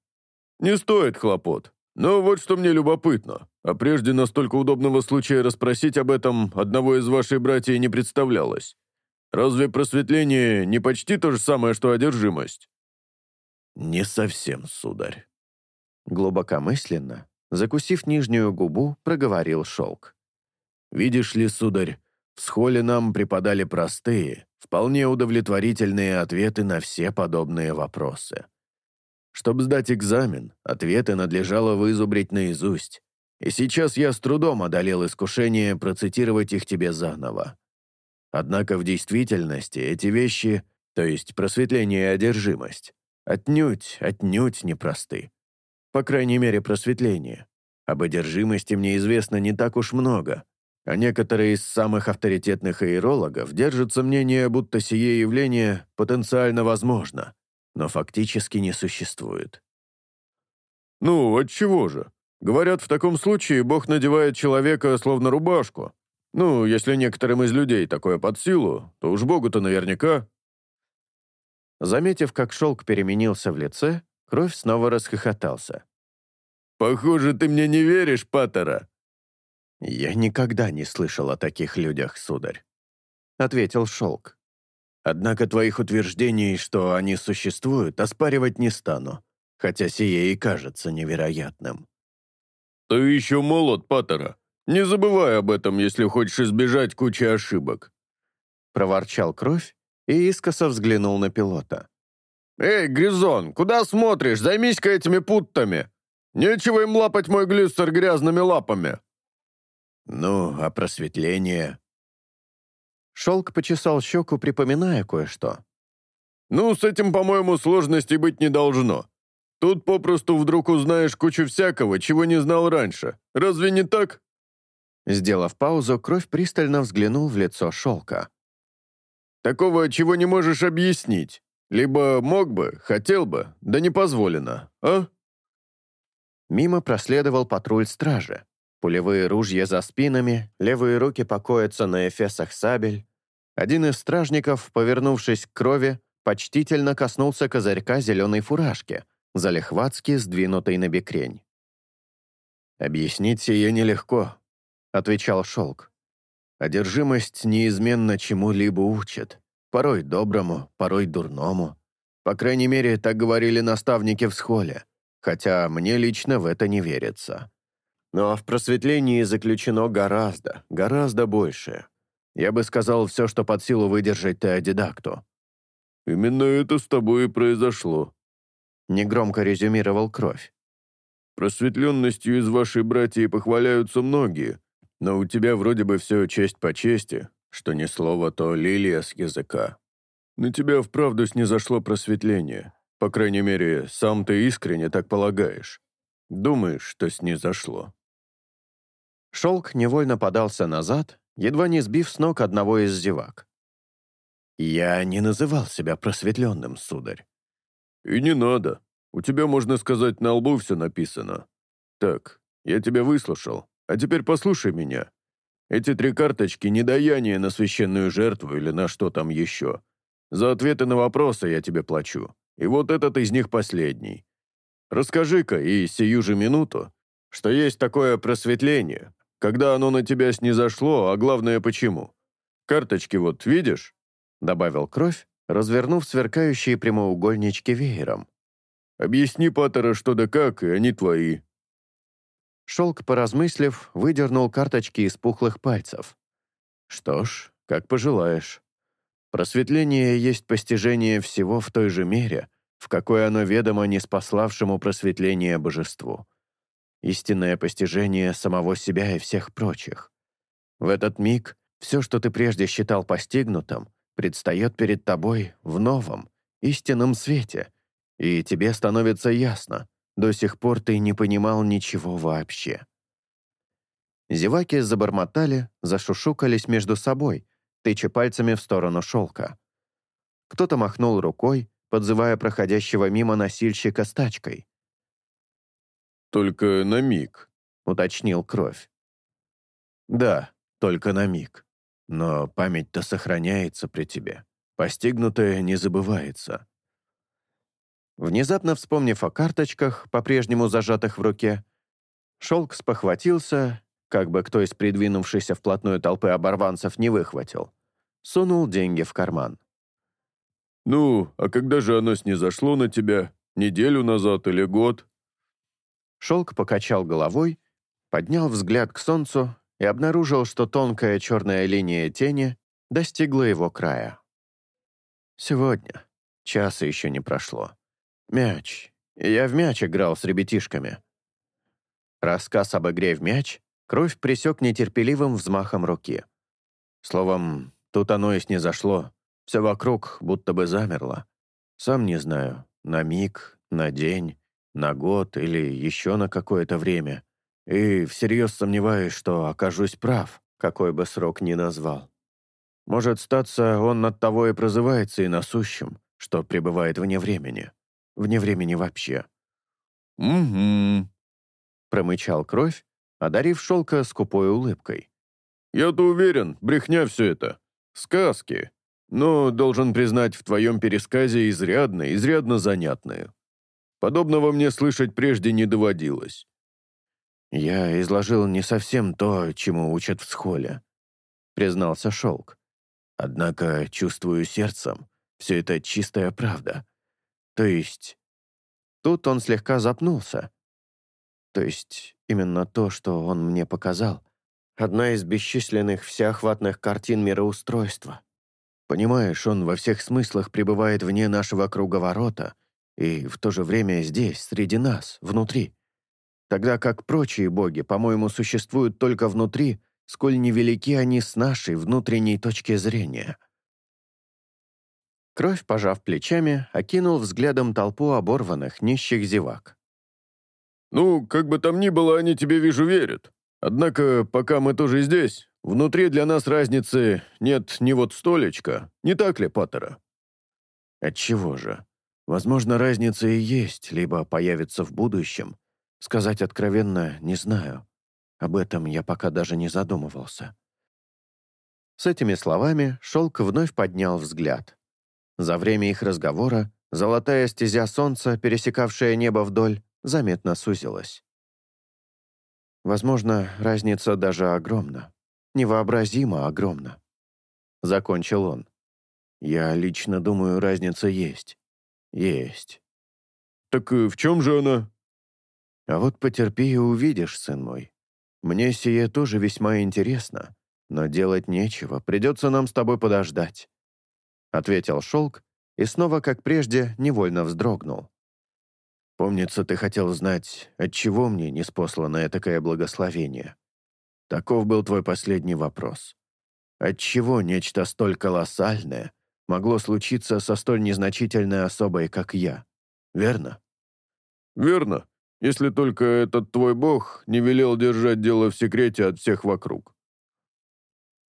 «Не стоит хлопот. Но вот что мне любопытно. А прежде настолько удобного случая расспросить об этом одного из вашей братьев не представлялось. Разве просветление не почти то же самое, что одержимость? Не совсем, сударь. Глубокомысленно, закусив нижнюю губу, проговорил шелк. Видишь ли, сударь, в схоле нам преподали простые, вполне удовлетворительные ответы на все подобные вопросы. Чтобы сдать экзамен, ответы надлежало вызубрить наизусть. И сейчас я с трудом одолел искушение процитировать их тебе заново. Однако в действительности эти вещи, то есть просветление и одержимость, отнюдь, отнюдь непросты. По крайней мере, просветление. Об одержимости мне известно не так уж много, а некоторые из самых авторитетных иерологов держатся мнение, будто сие явление потенциально возможно, но фактически не существует. «Ну, отчего же? Говорят, в таком случае Бог надевает человека словно рубашку. Ну, если некоторым из людей такое под силу, то уж Богу-то наверняка». Заметив, как шелк переменился в лице, Кровь снова расхохотался. «Похоже, ты мне не веришь, Паттера!» «Я никогда не слышал о таких людях, сударь», — ответил Шелк. Однако твоих утверждений, что они существуют, оспаривать не стану, хотя сие и кажется невероятным». «Ты еще молод, Паттера. Не забывай об этом, если хочешь избежать кучи ошибок», проворчал Кровь и искоса взглянул на пилота. «Эй, Гризон, куда смотришь? Займись-ка этими путтами. Нечего им лапать мой глиссер грязными лапами». «Ну, а просветление?» Шелк почесал щеку, припоминая кое-что. «Ну, с этим, по-моему, сложностей быть не должно. Тут попросту вдруг узнаешь кучу всякого, чего не знал раньше. Разве не так?» Сделав паузу, Кровь пристально взглянул в лицо Шелка. «Такого, чего не можешь объяснить. Либо мог бы, хотел бы, да не позволено, а?» Мимо проследовал патруль стражи. Пулевые ружья за спинами, левые руки покоятся на эфесах сабель, один из стражников, повернувшись к крови, почтительно коснулся козырька зеленой фуражки, залихватски сдвинутой на бекрень. «Объяснить сие нелегко», — отвечал Шелк. Одержимость неизменно чему-либо учит. Порой доброму, порой дурному. По крайней мере, так говорили наставники в схоле, хотя мне лично в это не верится. Но в просветлении заключено гораздо, гораздо больше. Я бы сказал все, что под силу выдержать Теодидакту. «Именно это с тобой и произошло», — негромко резюмировал Кровь. «Просветленностью из вашей братьи похваляются многие, но у тебя вроде бы все честь по чести, что ни слова, то лилия с языка. На тебя вправду снизошло просветление. По крайней мере, сам ты искренне так полагаешь. Думаешь, что снизошло». Шелк невольно подался назад, едва не сбив с ног одного из зевак. «Я не называл себя просветленным, сударь». «И не надо. У тебя, можно сказать, на лбу все написано. Так, я тебя выслушал, а теперь послушай меня. Эти три карточки — не даяние на священную жертву или на что там еще. За ответы на вопросы я тебе плачу. И вот этот из них последний. Расскажи-ка и сию же минуту, что есть такое просветление, когда оно на тебя снизошло, а главное, почему. Карточки вот видишь?» Добавил кровь, развернув сверкающие прямоугольнички веером. «Объясни, Паттера, что да как, и они твои». Шелк, поразмыслив, выдернул карточки из пухлых пальцев. «Что ж, как пожелаешь. Просветление есть постижение всего в той же мере, в какой оно ведомо неспославшему просветление божеству истинное постижение самого себя и всех прочих. В этот миг все, что ты прежде считал постигнутым, предстает перед тобой в новом, истинном свете, и тебе становится ясно, до сих пор ты не понимал ничего вообще. Зеваки забормотали, зашушукались между собой, тыча пальцами в сторону шелка. Кто-то махнул рукой, подзывая проходящего мимо носильщика с тачкой. «Только на миг», — уточнил Кровь. «Да, только на миг. Но память-то сохраняется при тебе. Постигнутое не забывается». Внезапно вспомнив о карточках, по-прежнему зажатых в руке, Шелк спохватился, как бы кто из придвинувшейся вплотную толпы оборванцев не выхватил. Сунул деньги в карман. «Ну, а когда же оно снизошло на тебя? Неделю назад или год?» Шелк покачал головой, поднял взгляд к солнцу и обнаружил, что тонкая черная линия тени достигла его края. «Сегодня. Часа еще не прошло. Мяч. Я в мяч играл с ребятишками». Рассказ об игре в мяч кровь присек нетерпеливым взмахом руки. Словом, тут оно и снизошло. Все вокруг будто бы замерло. Сам не знаю, на миг, на день, на год или еще на какое-то время, и всерьез сомневаюсь, что окажусь прав, какой бы срок ни назвал. Может, статься, он от того и прозывается и насущим, что пребывает вне времени. Вне времени вообще. «Угу», — промычал кровь, одарив шелка скупой улыбкой. «Я-то уверен, брехня все это. Сказки. Но, должен признать, в твоем пересказе изрядно, изрядно занятные. Подобного мне слышать прежде не доводилось. «Я изложил не совсем то, чему учат в схоле», — признался Шелк. «Однако чувствую сердцем, все это чистая правда. То есть...» Тут он слегка запнулся. То есть именно то, что он мне показал. Одна из бесчисленных всеохватных картин мироустройства. Понимаешь, он во всех смыслах пребывает вне нашего круговорота — и в то же время здесь, среди нас, внутри. Тогда как прочие боги, по-моему, существуют только внутри, сколь невелики они с нашей внутренней точки зрения. Кровь, пожав плечами, окинул взглядом толпу оборванных, нищих зевак. «Ну, как бы там ни было, они тебе, вижу, верят. Однако, пока мы тоже здесь, внутри для нас разницы нет ни вот столечка, не так ли, Паттера?» «Отчего же?» Возможно, разница и есть, либо появится в будущем. Сказать откровенно не знаю. Об этом я пока даже не задумывался. С этими словами Шелк вновь поднял взгляд. За время их разговора золотая стезя солнца, пересекавшая небо вдоль, заметно сузилась. Возможно, разница даже огромна. невообразимо огромно. Закончил он. Я лично думаю, разница есть. Есть. Так в чем же она? А вот потерпи и увидишь, сын мой. Мне сие тоже весьма интересно, но делать нечего, придется нам с тобой подождать. Ответил шелк и снова, как прежде, невольно вздрогнул. Помнится, ты хотел знать, отчего мне не спослано такое благословение. Таков был твой последний вопрос. Отчего нечто столь колоссальное могло случиться со столь незначительной особой, как я? Верно? Верно, если только этот твой бог не велел держать дело в секрете от всех вокруг.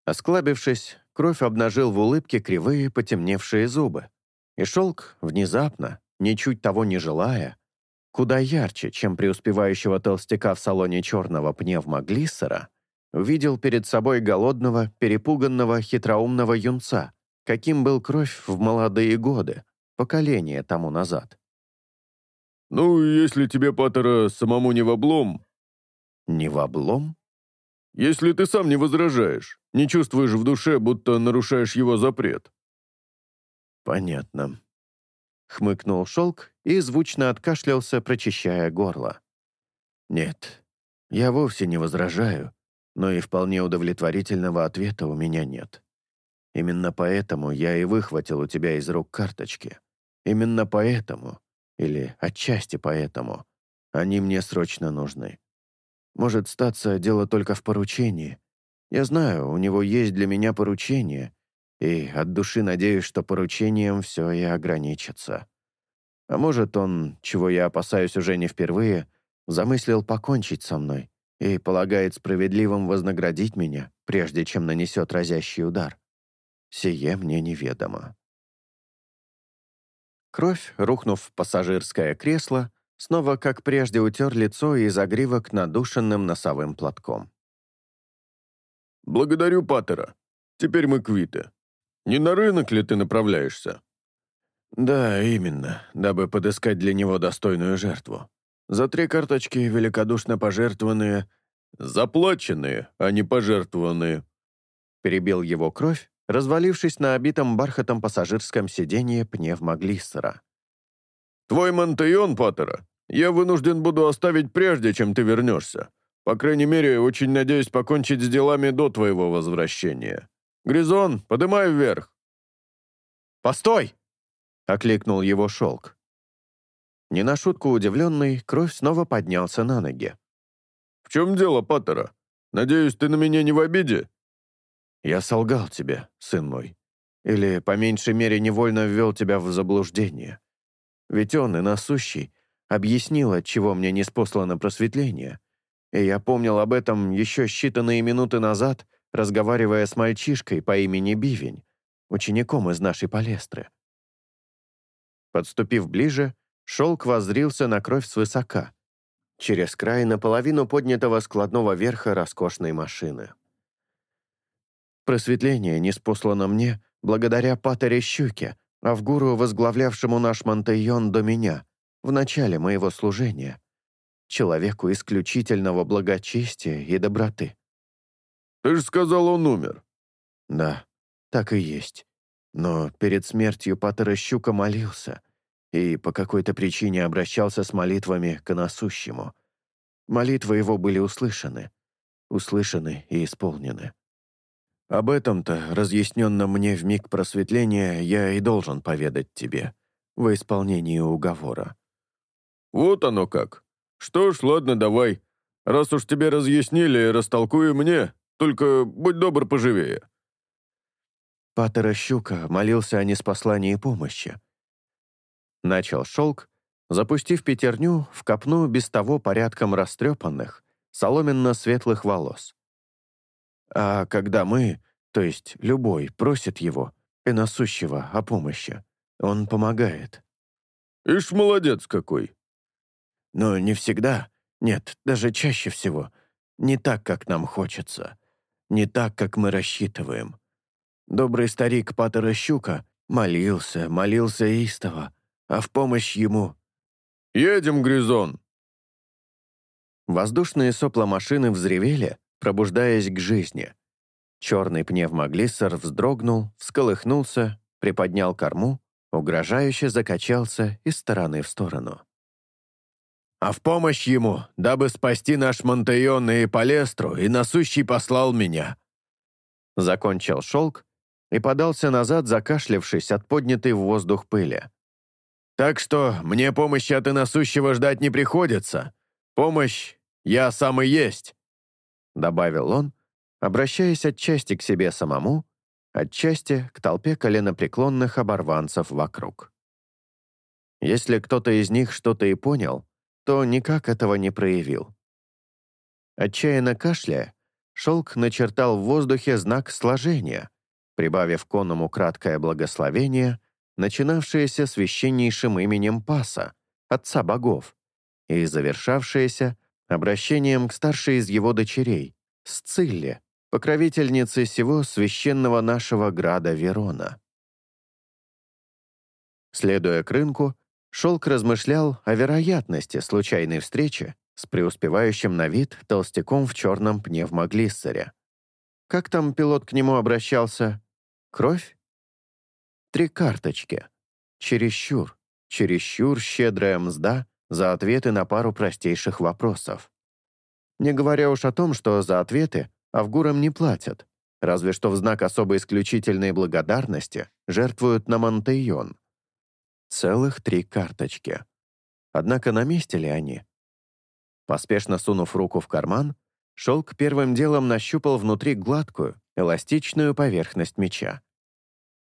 Осклабившись, кровь обнажил в улыбке кривые потемневшие зубы. И шелк, внезапно, ничуть того не желая, куда ярче, чем преуспевающего толстяка в салоне черного пневмоглиссера, увидел перед собой голодного, перепуганного, хитроумного юнца, каким был кровь в молодые годы, поколение тому назад. «Ну, если тебе, Паттера, самому не в облом...» «Не в облом?» «Если ты сам не возражаешь, не чувствуешь в душе, будто нарушаешь его запрет». «Понятно», — хмыкнул шелк и звучно откашлялся, прочищая горло. «Нет, я вовсе не возражаю, но и вполне удовлетворительного ответа у меня нет. Именно поэтому я и выхватил у тебя из рук карточки. Именно поэтому, или отчасти поэтому, они мне срочно нужны. Может статься дело только в поручении. Я знаю, у него есть для меня поручение, и от души надеюсь, что поручением все и ограничится. А может, он, чего я опасаюсь уже не впервые, замыслил покончить со мной и полагает справедливым вознаградить меня, прежде чем нанесет разящий удар. Сие мне неведомо. Кровь, рухнув в пассажирское кресло, снова, как прежде, утер лицо и загривок надушенным носовым платком. «Благодарю, Паттера. Теперь мы квиты. Не на рынок ли ты направляешься?» «Да, именно, дабы подыскать для него достойную жертву. За три карточки великодушно пожертвованные...» «Заплаченные, а не пожертвованные», — перебил его кровь, развалившись на обитом бархатом пассажирском сиденье пневмоглиссера. «Твой Монтеон, Паттера, я вынужден буду оставить прежде, чем ты вернешься. По крайней мере, очень надеюсь покончить с делами до твоего возвращения. Гризон, подымай вверх!» «Постой!» — окликнул его шелк. Не на шутку удивленный, кровь снова поднялся на ноги. «В чем дело, Паттера? Надеюсь, ты на меня не в обиде?» Я солгал тебе, сын мой. Или, по меньшей мере, невольно ввел тебя в заблуждение. Ведь он и насущий объяснил, от чего мне не спослано просветление. И я помнил об этом еще считанные минуты назад, разговаривая с мальчишкой по имени Бивень, учеником из нашей палестры. Подступив ближе, шелк воззрился на кровь свысока, через край наполовину поднятого складного верха роскошной машины. Просветление не спослано мне благодаря Патере Щуке, Авгуру, возглавлявшему наш Монтейон до меня, в начале моего служения, человеку исключительного благочестия и доброты. «Ты же сказал, он умер». «Да, так и есть. Но перед смертью Патера Щука молился и по какой-то причине обращался с молитвами к насущему. Молитвы его были услышаны, услышаны и исполнены. Об этом-то, разъясненно мне в миг просветления, я и должен поведать тебе, во исполнении уговора. Вот оно как. Что ж, ладно, давай. Раз уж тебе разъяснили, растолкуй мне, только будь добр поживее. Патера Щука молился о неспослании помощи. Начал шелк, запустив пятерню в копну без того порядком растрепанных, соломенно-светлых волос. А когда мы, то есть любой, просит его, и насущего, о помощи, он помогает. Ишь, молодец какой. Но не всегда, нет, даже чаще всего, не так, как нам хочется, не так, как мы рассчитываем. Добрый старик Патера Щука молился, молился истово, а в помощь ему... «Едем, Гризон!» Воздушные сопла машины взревели, пробуждаясь к жизни. Черный пневмоглиссер вздрогнул, всколыхнулся, приподнял корму, угрожающе закачался из стороны в сторону. «А в помощь ему, дабы спасти наш Монтейон и Палестру, и насущий послал меня». Закончил шелк и подался назад, закашлявшись от поднятой в воздух пыли. «Так что мне помощи от иносущего ждать не приходится. Помощь я сам и есть», — добавил он, обращаясь отчасти к себе самому, отчасти к толпе коленопреклонных оборванцев вокруг. Если кто-то из них что-то и понял, то никак этого не проявил. Отчаянно кашляя, шелк начертал в воздухе знак сложения, прибавив конному краткое благословение, начинавшееся священнейшим именем Паса, отца богов, и завершавшееся обращением к старшей из его дочерей, Сцилле, покровительнице всего священного нашего града Верона. Следуя к рынку, Шелк размышлял о вероятности случайной встречи с преуспевающим на вид толстяком в черном пневмоглиссере. Как там пилот к нему обращался? Кровь? Три карточки. Чересчур, чересчур щедрая мзда за ответы на пару простейших вопросов. Не говоря уж о том, что за ответы Авгурам не платят, разве что в знак особо исключительной благодарности жертвуют на Монтейон. Целых три карточки. Однако на месте ли они? Поспешно сунув руку в карман, Шелк первым делом нащупал внутри гладкую, эластичную поверхность меча.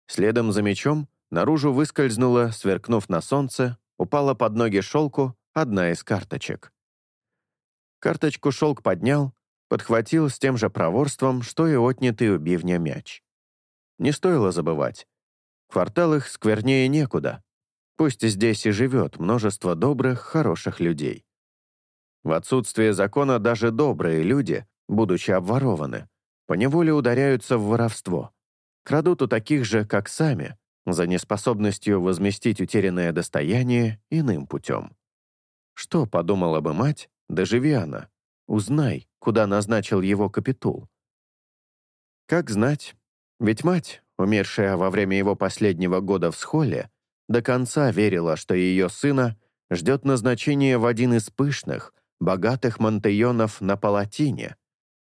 Следом за мечом наружу выскользнула, сверкнув на солнце, упала под ноги Шелку одна из карточек. Карточку Шелк поднял, подхватил с тем же проворством, что и отнятый у бивня мяч. Не стоило забывать. Квартал их сквернее некуда. Пусть здесь и живет множество добрых, хороших людей. В отсутствие закона даже добрые люди, будучи обворованы, поневоле ударяются в воровство. Крадут у таких же, как сами, за неспособностью возместить утерянное достояние иным путем. Что подумала бы мать, доживи она, Узнай, куда назначил его капитул. Как знать, ведь мать, умершая во время его последнего года в схоле, до конца верила, что ее сына ждет назначение в один из пышных, богатых монтеонов на Палатине,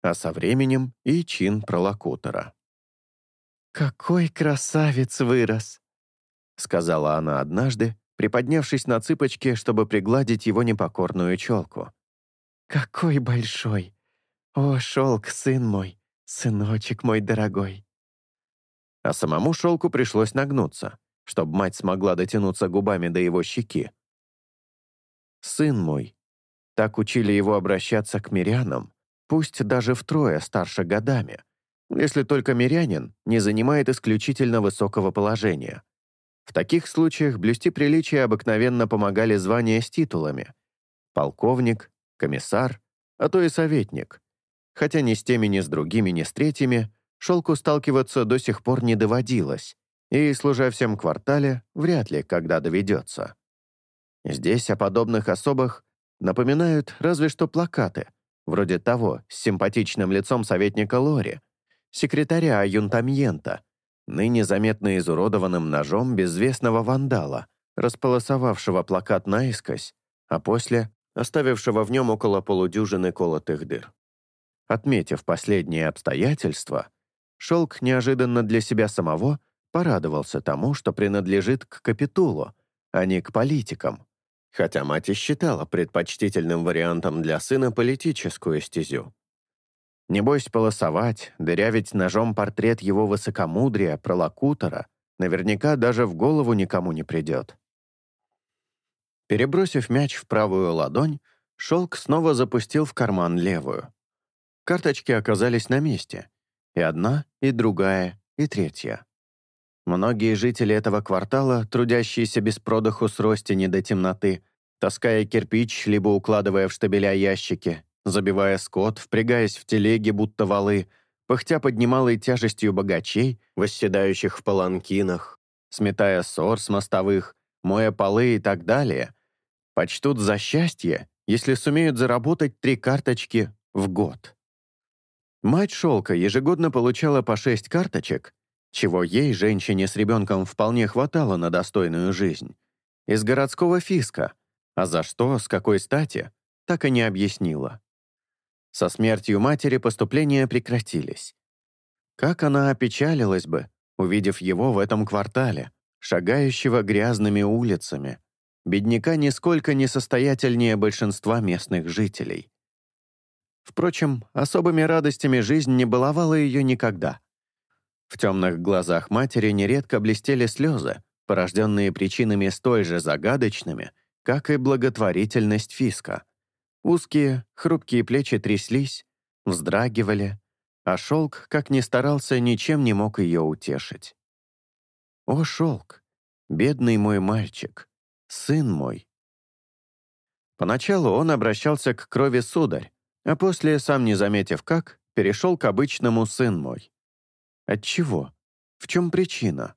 а со временем и чин пролокутора. «Какой красавец вырос!» — сказала она однажды, приподнявшись на цыпочки, чтобы пригладить его непокорную челку. «Какой большой! О, шелк, сын мой, сыночек мой дорогой!» А самому шелку пришлось нагнуться, чтобы мать смогла дотянуться губами до его щеки. «Сын мой!» Так учили его обращаться к мирянам, пусть даже втрое старше годами, если только мирянин не занимает исключительно высокого положения. В таких случаях блюсти приличия обыкновенно помогали звания с титулами. Полковник, комиссар, а то и советник. Хотя ни с теми, ни с другими, ни с третьими шелку сталкиваться до сих пор не доводилось, и, служа всем квартале, вряд ли когда доведется. Здесь о подобных особых напоминают разве что плакаты, вроде того с симпатичным лицом советника Лори, секретаря Аюнтамьента, ныне заметно изуродованным ножом безвестного вандала, располосовавшего плакат наискось, а после оставившего в нем около полудюжины колотых дыр. Отметив последние обстоятельства, Шелк неожиданно для себя самого порадовался тому, что принадлежит к капитулу, а не к политикам, хотя мать и считала предпочтительным вариантом для сына политическую стезю. Небось, полосовать, дырявить ножом портрет его высокомудрия, пролокутора, наверняка даже в голову никому не придет. Перебросив мяч в правую ладонь, Шелк снова запустил в карман левую. Карточки оказались на месте. И одна, и другая, и третья. Многие жители этого квартала, трудящиеся без продыху с ростени до темноты, таская кирпич, либо укладывая в штабеля ящики, забивая скот, впрягаясь в телеги, будто валы, пыхтя под немалой тяжестью богачей, восседающих в паланкинах, сметая ссор с мостовых, моя полы и так далее, почтут за счастье, если сумеют заработать три карточки в год. Мать Шелка ежегодно получала по шесть карточек, чего ей, женщине с ребенком, вполне хватало на достойную жизнь, из городского фиска, а за что, с какой стати, так и не объяснила. Со смертью матери поступления прекратились. Как она опечалилась бы, увидев его в этом квартале, шагающего грязными улицами, бедняка нисколько не состоятельнее большинства местных жителей. Впрочем, особыми радостями жизнь не баловала ее никогда. В темных глазах матери нередко блестели слезы, порожденные причинами столь же загадочными, как и благотворительность Фиска. Узкие, хрупкие плечи тряслись, вздрагивали, а шелк, как ни старался, ничем не мог ее утешить. «О, шелк! Бедный мой мальчик! Сын мой!» Поначалу он обращался к крови сударь, а после, сам не заметив как, перешел к обычному «сын мой». Отчего? В чем причина?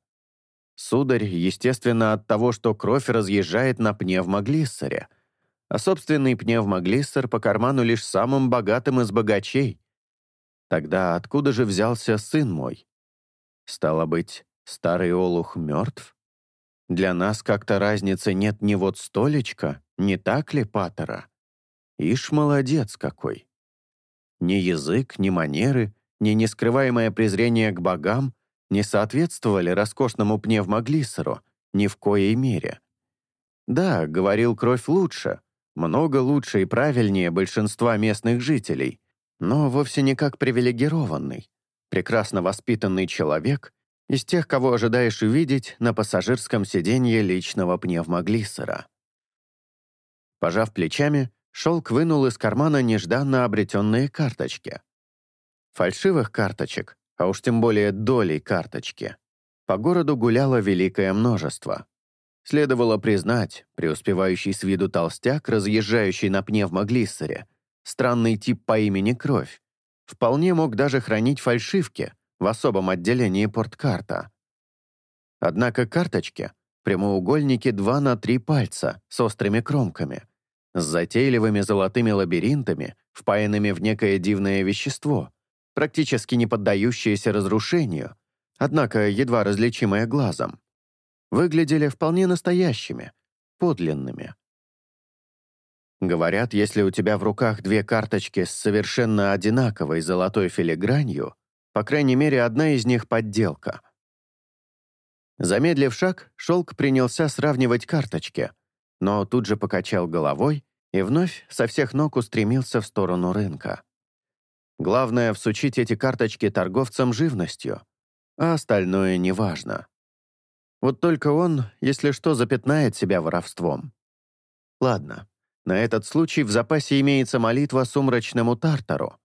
Сударь, естественно, от того, что кровь разъезжает на пневмоглиссере, а собственный пневмоглиссер по карману лишь самым богатым из богачей. Тогда откуда же взялся сын мой? Стало быть, старый олух мертв? Для нас как-то разницы нет ни вот столечка, не так ли, Паттера? Ишь, молодец какой! Ни язык, ни манеры, ни нескрываемое презрение к богам не соответствовали роскошному пневмоглиссеру ни в коей мере. Да, говорил кровь лучше, много лучше и правильнее большинства местных жителей, но вовсе не как привилегированный, прекрасно воспитанный человек из тех, кого ожидаешь увидеть на пассажирском сиденье личного пневмоглиссера. Пожав плечами, Шелк вынул из кармана нежданно обретенные карточки. Фальшивых карточек, а уж тем более долей карточки, по городу гуляло великое множество. Следовало признать, преуспевающий с виду толстяк, разъезжающий на пневмоглиссере, странный тип по имени Кровь, вполне мог даже хранить фальшивки в особом отделении порткарта. Однако карточки — прямоугольники 2 на 3 пальца с острыми кромками, с затейливыми золотыми лабиринтами, впаянными в некое дивное вещество, практически не поддающееся разрушению, однако едва различимое глазом, выглядели вполне настоящими, подлинными. Говорят, если у тебя в руках две карточки с совершенно одинаковой золотой филигранью, по крайней мере, одна из них — подделка. Замедлив шаг, Шелк принялся сравнивать карточки, но тут же покачал головой и вновь со всех ног устремился в сторону рынка. Главное — всучить эти карточки торговцам живностью, а остальное неважно. Вот только он, если что, запятнает себя воровством. Ладно, на этот случай в запасе имеется молитва сумрачному Тартару,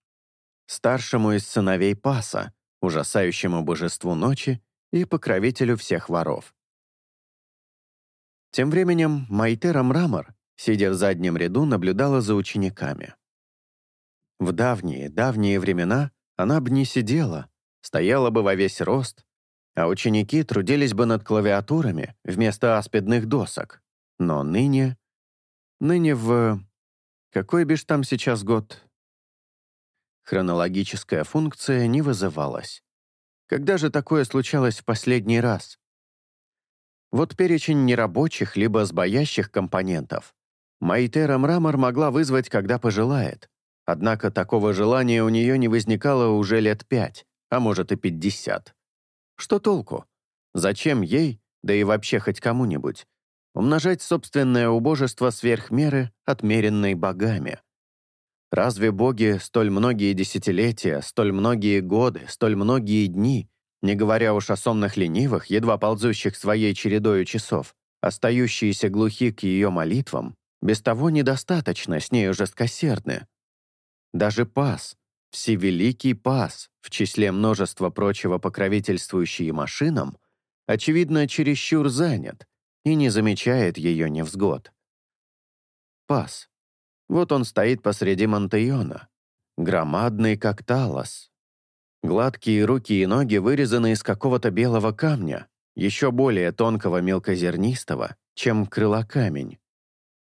старшему из сыновей Паса, ужасающему божеству ночи и покровителю всех воров. Тем временем Майтера Мрамор, сидя в заднем ряду, наблюдала за учениками. В давние, давние времена она бы не сидела, стояла бы во весь рост, а ученики трудились бы над клавиатурами вместо аспидных досок. Но ныне... Ныне в... Какой бишь там сейчас год? Хронологическая функция не вызывалась. Когда же такое случалось в последний раз? Вот перечень нерабочих либо сбоящих компонентов. Майтера Мрамор могла вызвать, когда пожелает. Однако такого желания у нее не возникало уже лет пять, а может и пятьдесят. Что толку? Зачем ей, да и вообще хоть кому-нибудь, умножать собственное убожество сверх меры, отмеренной богами? Разве боги столь многие десятилетия, столь многие годы, столь многие дни не говоря уж о сонных ленивых, едва ползущих своей чередою часов, остающиеся глухи к ее молитвам, без того недостаточно с нею жесткосердны. Даже пас, всевеликий пас, в числе множества прочего покровительствующий машинам, очевидно, чересчур занят и не замечает ее невзгод. Пас. Вот он стоит посреди Монтеона, громадный как талос, Гладкие руки и ноги вырезаны из какого-то белого камня, еще более тонкого мелкозернистого, чем крылокамень.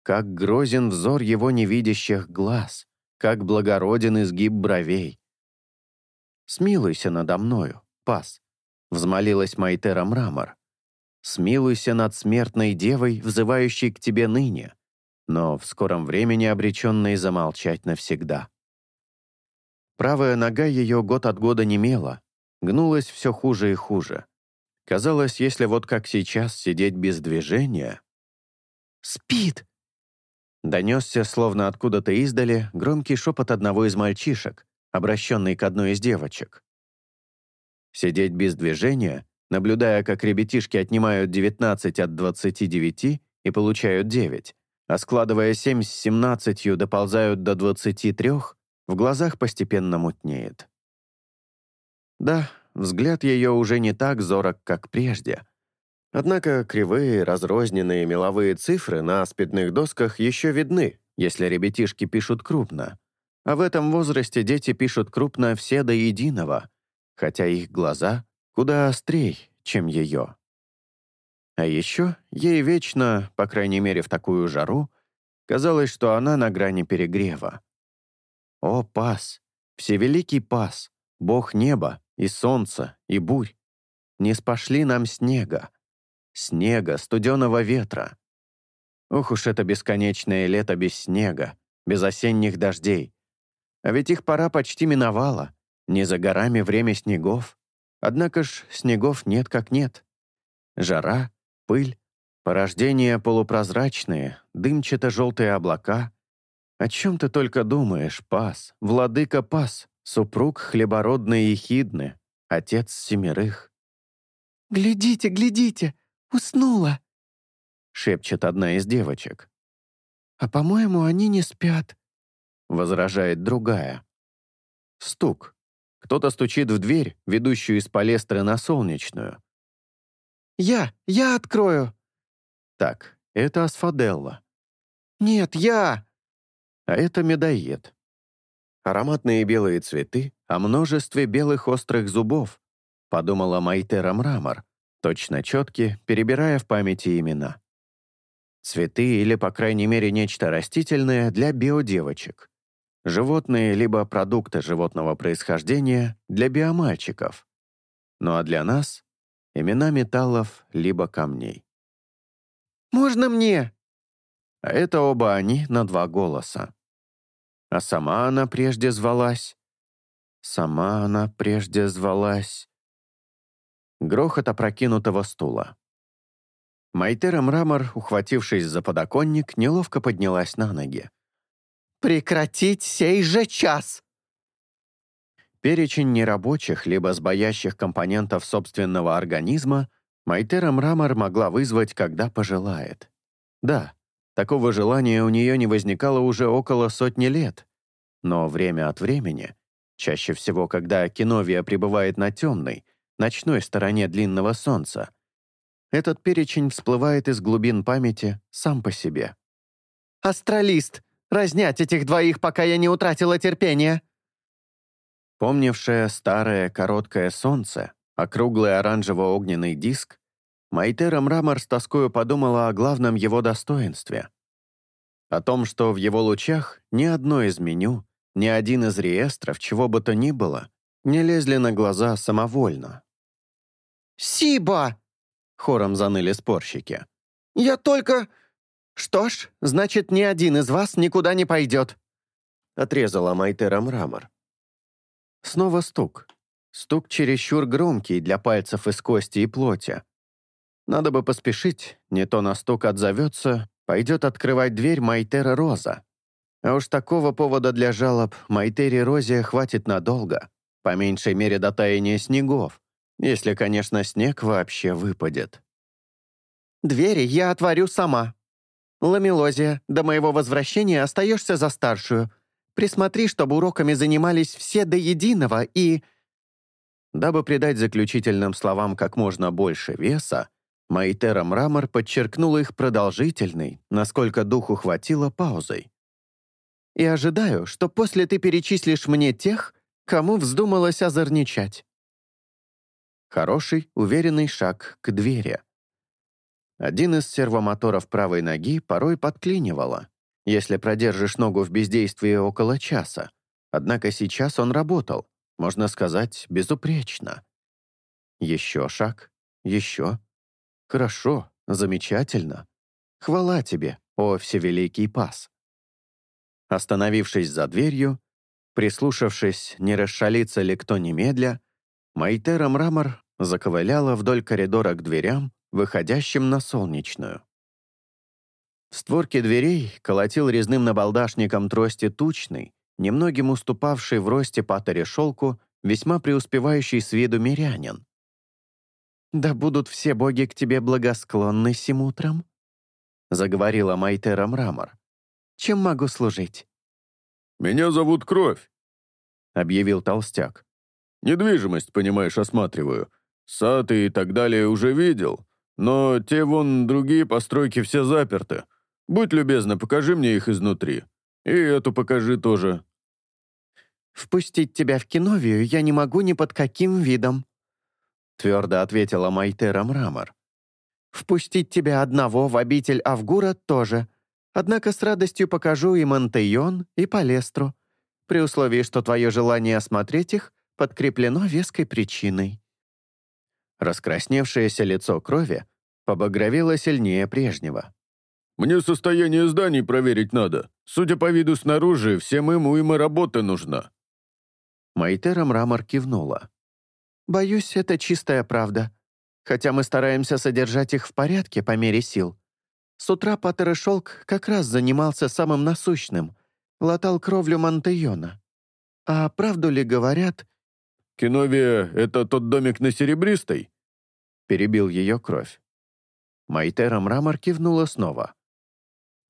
Как грозен взор его невидящих глаз, как благороден изгиб бровей. смилуйся надо мною, пас», — взмолилась Майтера Мрамор. «Смилуйся над смертной девой, взывающей к тебе ныне, но в скором времени обреченной замолчать навсегда». Правая нога ее год от года немела, гнулась все хуже и хуже. Казалось, если вот как сейчас сидеть без движения... «Спит!» Донесся, словно откуда-то издали, громкий шепот одного из мальчишек, обращенный к одной из девочек. Сидеть без движения, наблюдая, как ребятишки отнимают 19 от 29 и получают 9, а складывая 7 с 17 доползают до 23, в глазах постепенно мутнеет. Да, взгляд ее уже не так зорок, как прежде. Однако кривые, разрозненные меловые цифры на аспидных досках еще видны, если ребятишки пишут крупно. А в этом возрасте дети пишут крупно все до единого, хотя их глаза куда острей, чем ее. А еще ей вечно, по крайней мере в такую жару, казалось, что она на грани перегрева. О, пас, всевеликий пас, бог неба и солнца и бурь, не спошли нам снега, снега, студеного ветра. Ох уж это бесконечное лето без снега, без осенних дождей, а ведь их пора почти миновала. Не за горами время снегов. Однако ж снегов нет как нет. Жара, пыль, порождения полупрозрачные, дымчато-желтые облака. О чем ты только думаешь, пас, владыка пас, супруг хлебородный и хидны, отец семерых. «Глядите, глядите, уснула!» — шепчет одна из девочек. «А, по-моему, они не спят», — возражает другая. Стук. Кто-то стучит в дверь, ведущую из палестры на солнечную. «Я! Я открою!» Так, это асфаделла. «Нет, я!» А это медоед. Ароматные белые цветы о множестве белых острых зубов, подумала Майтера Мрамор, точно четки, перебирая в памяти имена. Цветы или, по крайней мере, нечто растительное для биодевочек. Животные либо продукты животного происхождения для биомальчиков. Ну а для нас — имена металлов либо камней. «Можно мне?» А это оба они на два голоса. А сама она прежде звалась. Сама она прежде звалась. Грохот опрокинутого стула. Майтера Мрамор, ухватившись за подоконник, неловко поднялась на ноги. Прекратить сей же час!» Перечень нерабочих либо сбоящих компонентов собственного организма Майтера Мрамор могла вызвать, когда пожелает. Да, такого желания у нее не возникало уже около сотни лет, но время от времени, чаще всего, когда Киновия пребывает на темной, ночной стороне длинного солнца, этот перечень всплывает из глубин памяти сам по себе. «Астралист! Разнять этих двоих, пока я не утратила терпения!» Помнившее старое короткое солнце, округлый оранжево-огненный диск, Майтера Мрамор с тоскою подумала о главном его достоинстве. О том, что в его лучах ни одно из меню, ни один из реестров, чего бы то ни было, не лезли на глаза самовольно. «Сиба!» — хором заныли спорщики. «Я только...» «Что ж, значит, ни один из вас никуда не пойдет», — отрезала Майтера Мрамор. Снова стук. Стук чересчур громкий для пальцев из кости и плоти. Надо бы поспешить, не то на стук отзовется, пойдет открывать дверь Майтера Роза. А уж такого повода для жалоб Майтере Розе хватит надолго, по меньшей мере до таяния снегов, если, конечно, снег вообще выпадет. «Двери я отворю сама», «Ламелозия, до моего возвращения остаешься за старшую. Присмотри, чтобы уроками занимались все до единого и...» Дабы придать заключительным словам как можно больше веса, Маитера Мрамор подчеркнула их продолжительной, насколько духу хватило, паузой. «И ожидаю, что после ты перечислишь мне тех, кому вздумалось озорничать». Хороший, уверенный шаг к двери. Один из сервомоторов правой ноги порой подклинивало, если продержишь ногу в бездействии около часа. Однако сейчас он работал, можно сказать, безупречно. Еще шаг, еще. Хорошо, замечательно. Хвала тебе, о всевеликий пас. Остановившись за дверью, прислушавшись, не расшалится ли кто немедля, Майтера Мрамор заковыляла вдоль коридора к дверям, выходящим на солнечную. В створке дверей колотил резным набалдашником трости тучный, немногим уступавший в росте патере шелку, весьма преуспевающий с виду мирянин. «Да будут все боги к тебе благосклонны сим утром», заговорила Майтера Мрамор. «Чем могу служить?» «Меня зовут Кровь», — объявил толстяк. «Недвижимость, понимаешь, осматриваю. Сад и так далее уже видел, но те вон другие постройки все заперты. Будь любезна, покажи мне их изнутри. И эту покажи тоже». «Впустить тебя в Киновию я не могу ни под каким видом», твердо ответила Майтера Мрамор. «Впустить тебя одного в обитель Авгура тоже. Однако с радостью покажу и Монтейон, и Палестру, при условии, что твое желание осмотреть их подкреплено веской причиной». Раскрасневшееся лицо крови побагровело сильнее прежнего. Мне состояние зданий проверить надо. Судя по виду снаружи, всем им уйма работы нужна». Майтера Мрамор кивнула. «Боюсь, это чистая правда. Хотя мы стараемся содержать их в порядке по мере сил. С утра Паттер и Шелк как раз занимался самым насущным — латал кровлю Монтейона. А правду ли говорят...» «Киновия — это тот домик на Серебристой?» — перебил ее кровь. Майтера Мрамор кивнула снова.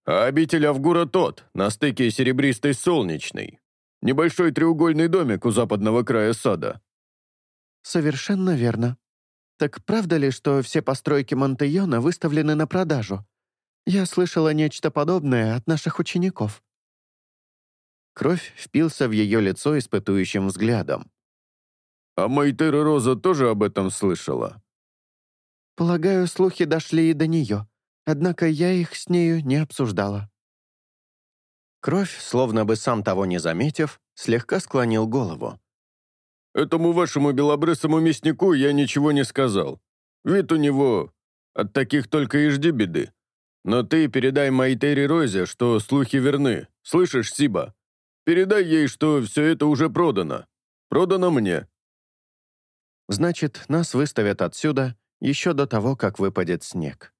А обитель Авгура тот, на стыке серебристой солнечной. Небольшой треугольный домик у западного края сада. Совершенно верно. Так правда ли, что все постройки Монтейона выставлены на продажу? Я слышала нечто подобное от наших учеников. Кровь впился в ее лицо испытующим взглядом. «А Майтера Роза тоже об этом слышала?» «Полагаю, слухи дошли и до нее. Однако я их с нею не обсуждала. Кровь, словно бы сам того не заметив, слегка склонил голову. «Этому вашему белобрысому мяснику я ничего не сказал. Вид у него... От таких только и жди беды. Но ты передай Майтери Розе, что слухи верны. Слышишь, Сиба? Передай ей, что все это уже продано. Продано мне». «Значит, нас выставят отсюда еще до того, как выпадет снег»,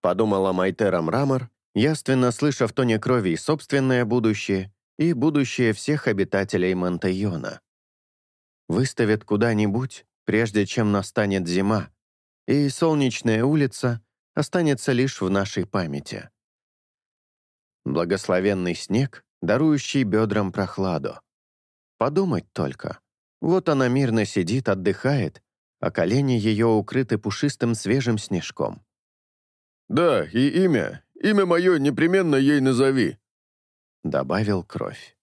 подумала Майтера Мрамор, яственно слыша в тоне крови и собственное будущее, и будущее всех обитателей Монтайона. Выставят куда-нибудь, прежде чем настанет зима, и солнечная улица останется лишь в нашей памяти. Благословенный снег, дарующий бедрам прохладу. Подумать только. Вот она мирно сидит, отдыхает, а колени ее укрыты пушистым свежим снежком. «Да, и имя. Имя мое непременно ей назови», — добавил кровь.